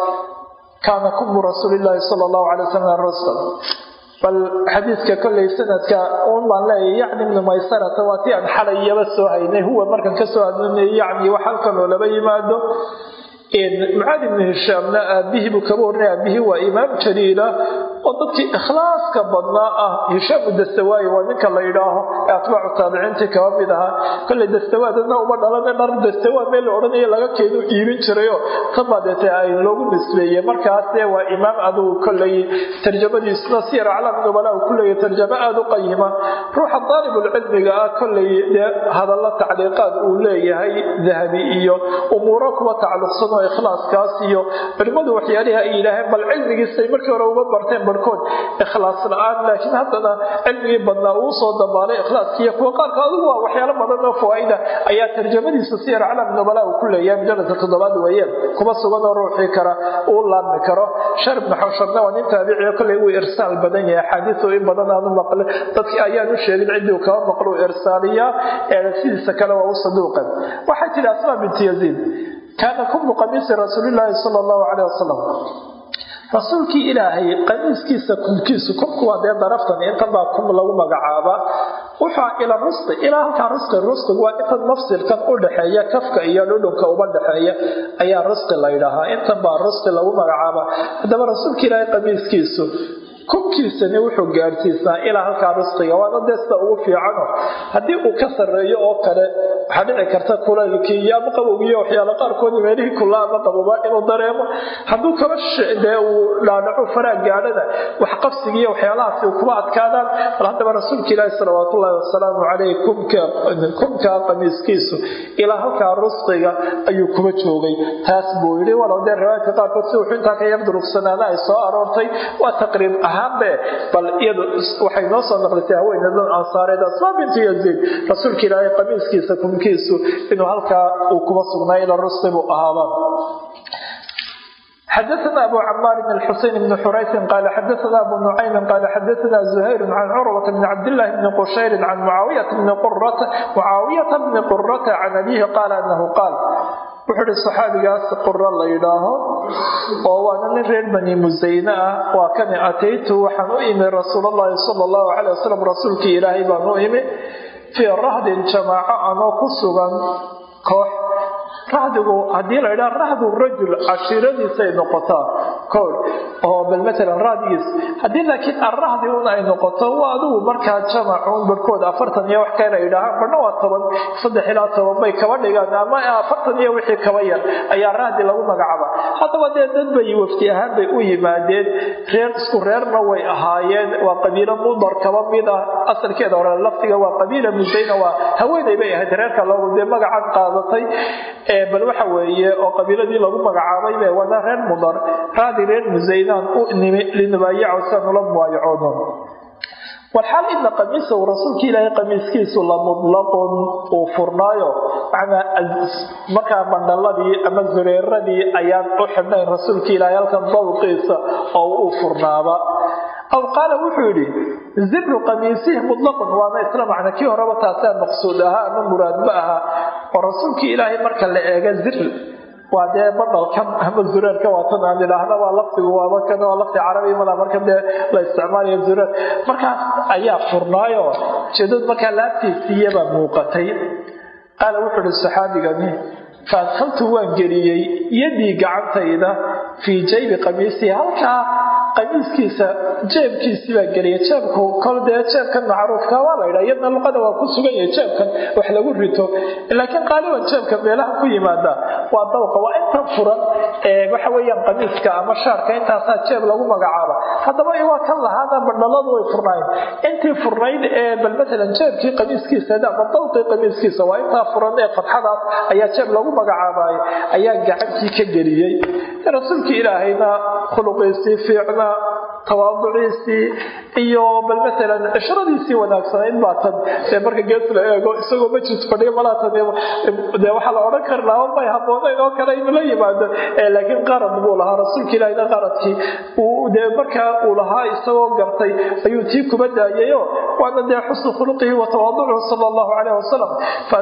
kاna kب رsuuل اللhi صلى الله عليه وسلم رسل bal xadiidka kolay sanadka un baan leeyahy yacni ibnu maysarata waa tii aan xalayaba soo haynay huwa markan kasoo hadlinay yacni wax halkanoo laba yimaado mucaad ibnu hishaamna aabihii buu kaba warinay aabihii waa imaam jaliila oo dadkii ikhlaaska badnaa ah hishaamu dastawaayi waa ninka la yidhaaho ee atbaacu taabiciintii kaba mid ahaa kolley dastawaadna uma dhalane dhar dastawaad meel la odhanaya laga keenu iibin jirayo tan baa deetee ay loogu nisbeeyey. Markaasee waa imaam adugu kolley tarjamadiisuna siyar aclaam nubala uu ku leeyahy tarjamo aada u qayima. Ruuxa daalibulcilmiga ah kolley dee hadalla tacliiqaad uu leeyahay dahabi iyo umuuro kuwa tacalluqsan oo ikhlaaskaas iyo culimmadu waxyaalihi ay yidhaaheen bal cilmigiisay markii hore uga barteen barhkood ikhlaas la'aan laakiin haddana cilmigii badnaa uu soo dabaalay ikhlaaskiiyo kuwa qaarka adigu waa waxyaalo badan oo fawaa-ida ayaa tarjamadiisa siyar aclaam nubala uu ku leeyahay mujaladka toddobaad weeyeen. Kuma suganoo ruuxii kara uu laabmi karo. Shar ibnu xawshabna waa nin taabiciyo kolley uu irsaal badan yahay. Axaadiisu in badan aanu maqle dadki ayaan u sheegin ciddii uu kaba maqlo uu irsaaliyaa sidiisa kale waa u saduuqan. Waxay tidhi asmaa binti yaziid kaana kublu qamiisi rasuulilaahi sala allahu caleyh wasalam rasuulkii ilaahay qamiiskiisa kumkiisu kumku waa dee daraftan intan baa kum lagu magacaaba. Wuxua ila rusqi ilaa halkaa rusqi rusqigu waa intan mafsilkan u dhexeeya kafka iyo dhudhunka uba dhexeeya ayaa rusqi la ydhaahaa intan baa rusqi lagu magacaaba. Haddaba rasuulka ilaahay qamiiskiisu kumkiisani wuxuu gaadhsiisaa ilaa halkaa risqiga. Waana dee ugu fiicano. Haddii uu ka sarreeyo oo kale waxaa dhici karta kulaylkii iyo ama qabowgiiyo waxyaala qaarkood meelihii kula ama qaboba inuu dareemo. Hadduu kaba dee uu dhaadhaco faraa gaadhana wax qabsigiiyo waxyaalahaasi uu kuma adkaadaan bal haddaba rasuulka ilaahi salawaat ullaahi wasalaamu caleyh kumka qamiiskiisu ilaa halkaa risqiga ayuu kuma joogay. Taas buu yidhi walow dee riwaayadka qaarkood si wuxuu intaa ka yar ay soo aroortay waa taqriib ahaanbe bal iyadu waxay noo soo noqdatay haweenadan ansaareed asmaa bintu yaziid rasuulka ilaahay qamiiskiisa kumkiisu inuu halkaa uu kuma sugnaa ila rusqi buu ahaaba xdثna أbو cmاr الxuseين بن xurayثi qال xdثna أbو نعيم qال xdثna زhayر عن cروة بن cبدالله بن qشyر عن معاaوية بن qرة عن أbيه qال أنه qاal wuxuu ihi saxaabigaas qura la yidhaaho oo waana nin reer bani musayne ah waa kani ataytu waxaan u imi rasuulallahi sala allahu calay wasalam rasuulkii ilaahay baan u imi fii rahdin jamaaco anoo ku sugan koox rahdigu haddii la idhaha rahdu rajul cashiiradiisay noqotaa kool oo bal maalan rahdigiis haddii laakiin arrahdi un ay noqoto waa adigu markaa jamacuun barhkood afartan iyo wax kale yidhaahaan badhna waa toban saddex ilaa toban bay kaba dhigaan ama afartan iyo wixii kaba yar ayaa rahdi lagu magacaaba. Haddaba dee dad bay wafti ahaan bay u yimaadeen reer isku reerna way ahaayeen waa qabiilo mudar kaba mid ah asalkeeda hore laftiga waa qabiila musayna waa haweenay bay ahayd reerka loogu dee magacan qaadatay bal waxa weeye oo qabiiladii lagu magacaabay be waana reer mudar. Raadi reer musaynaan u nimi linubaayaco siaanula mubaayacoono walxaal ina qamiisahu rasuulka ilaahay qamiiskiisu la mudlaqun uu furnaayo macnaa markaa bandhaladii ama zureeradii ayaan u xidhnayn rasuulka ilaahay halkan dawqiisa oo uu furnaaba. Aw qaala wuxuu yidhi zibru qamiisihi mutlaqun. Waana isla macna kii horeba taasaa maqsuud ahaa ama muraadba ahaa oo rasuulkii ilaahay marka la eega zir waa dee badhalkan ama zureerka waatan aan idhaahna waa lafdigu waaba kan waa lafdi carabi mala marka dee la isticmaalayo zureer markaas ayaa furnaayo jeedad markaa laabtiisiiyabaa muuqatay. Qaala wuxuu ihi saxaabigani faadhaltu waan geliyey yadii gacantayda fii jaybi qamiisihi halkaa qamiiskiisa jeebkiisii baa geliyay jeebku kol dee jeebkan macruufka waa la ydhaa iyadna luqada waa ku sugan yahay jeebkan wax lagu rito. Laakiin qaaliban jeebka meelaha ku yimaada waa dawqa waa inta furan waxa weeyaan qamiiska ama shaarka intaasaa jeeb lagu magacaaba. Haddaba waa kan lahaana bandhaladu way furnaayeen. Intii furnayd ee bal matalan jeebkii qamiiskiisa ama dawqii qamiiskiisa waa intaa furan ee fatxadaas ayaa jeeb lagu magacaabayo ayaa gacantii ka geliyey rasuulkii ilaahayna khuluqiisii fiicna tawaaduciisii iyo bal maalan cishradiisii wanaagsanayd baa tan. Dee marka gees la eego isagoo majlis fadhiyo malaatan dee waxaa la odhan karnaa may habboonayn oo kale inuu la yimaado. Laakiin qarad buu lahaa rasuulka ilaahina qaradkii dee markaa uu lahaa isagoo gartay ayuu tii kuba daayayo waana dee xusnu khuluqihi wa sala allahu caleyh wasalam fa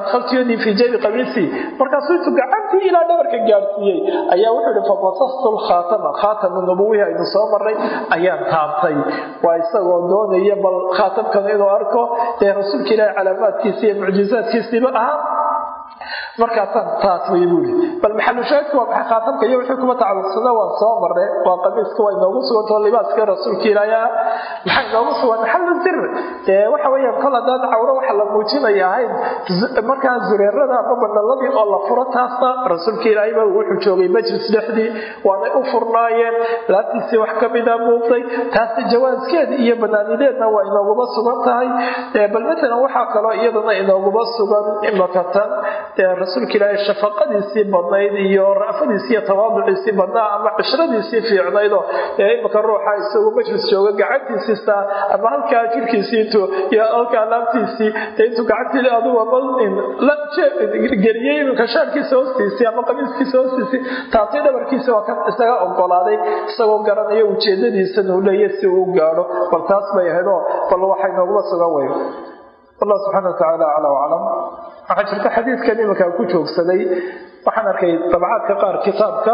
fii jaybi qamiisii markaasuu gacantii ilaa dhabarka gaadhsiiyey ayaa wuxuu ihi fabasastu lkhaatama khaatama. Nubuwihi aynu soo marray ayaan taabtay isagoo doonaya bal khaatamkan inuu arko dee rasuulka ilaahi calaamaadkiisi iyo mucjizaadkiisiiba ahaa markaasaan taas way buuli. Bal maxalushaahidku waa maxay? Khaatamka iyo wixii kuma tacalluqsada waan soo marnay waa qamiiska waa inoogu sugantao libaaska rasuulka ilaahi ah maxaa inoogu sugan? Maxallu sir waxa weeyaan kol haddaan cawro waxa la muujinaya ahayn markaa zureerada ama bandhaladii oo la furo taasna rasuulka ilaahay baa wuxuu joogay majlis dhexdii waanay u furnaayeen laabtiisii wax ka mida muuqday taasi jawaaskeed iyo banaanideedna waa inooguma sugan tahay. Bal matalan waxaa kaloo iyadana inooguma sugan imakatan rasuulka ilaahay shafaqadiisii badnayd iyo ra'fadiisii iyo tawaaduciisii badnaa ama cishradiisii fiicnaydoo imaka ruuxa isagoo majlis jooga gacantiisiisa ama halkaa jirkiisii intuu iyo halkaa laabtiisii intuu gacantii adugu geliyey iminka shaarkiisa hoostiisii ama qamiiskiisa hoostiisii taasi dhabarkiisa waa kan isaga ogolaaday isagoo garanayo ujeedadiisan uu leeya si uu gaadho bal taas bay ahaydoo bal waxay nooguma sugan wey wallah subxaana watacaala acla aclam waxaa jirta xadiidkan iminkaa ku joogsaday waxaan arkay dabcaadka qaar kitaabka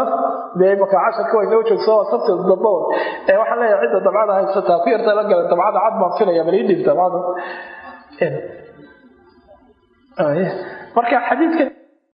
dee imanka casharka waa inoo joogsada waa sabti daboon ee waxaan leeyahay cidda dabcada haysataa ku yarta la gala dabcada cad baan filaya bal ii dhib dabcada marka xadiidkan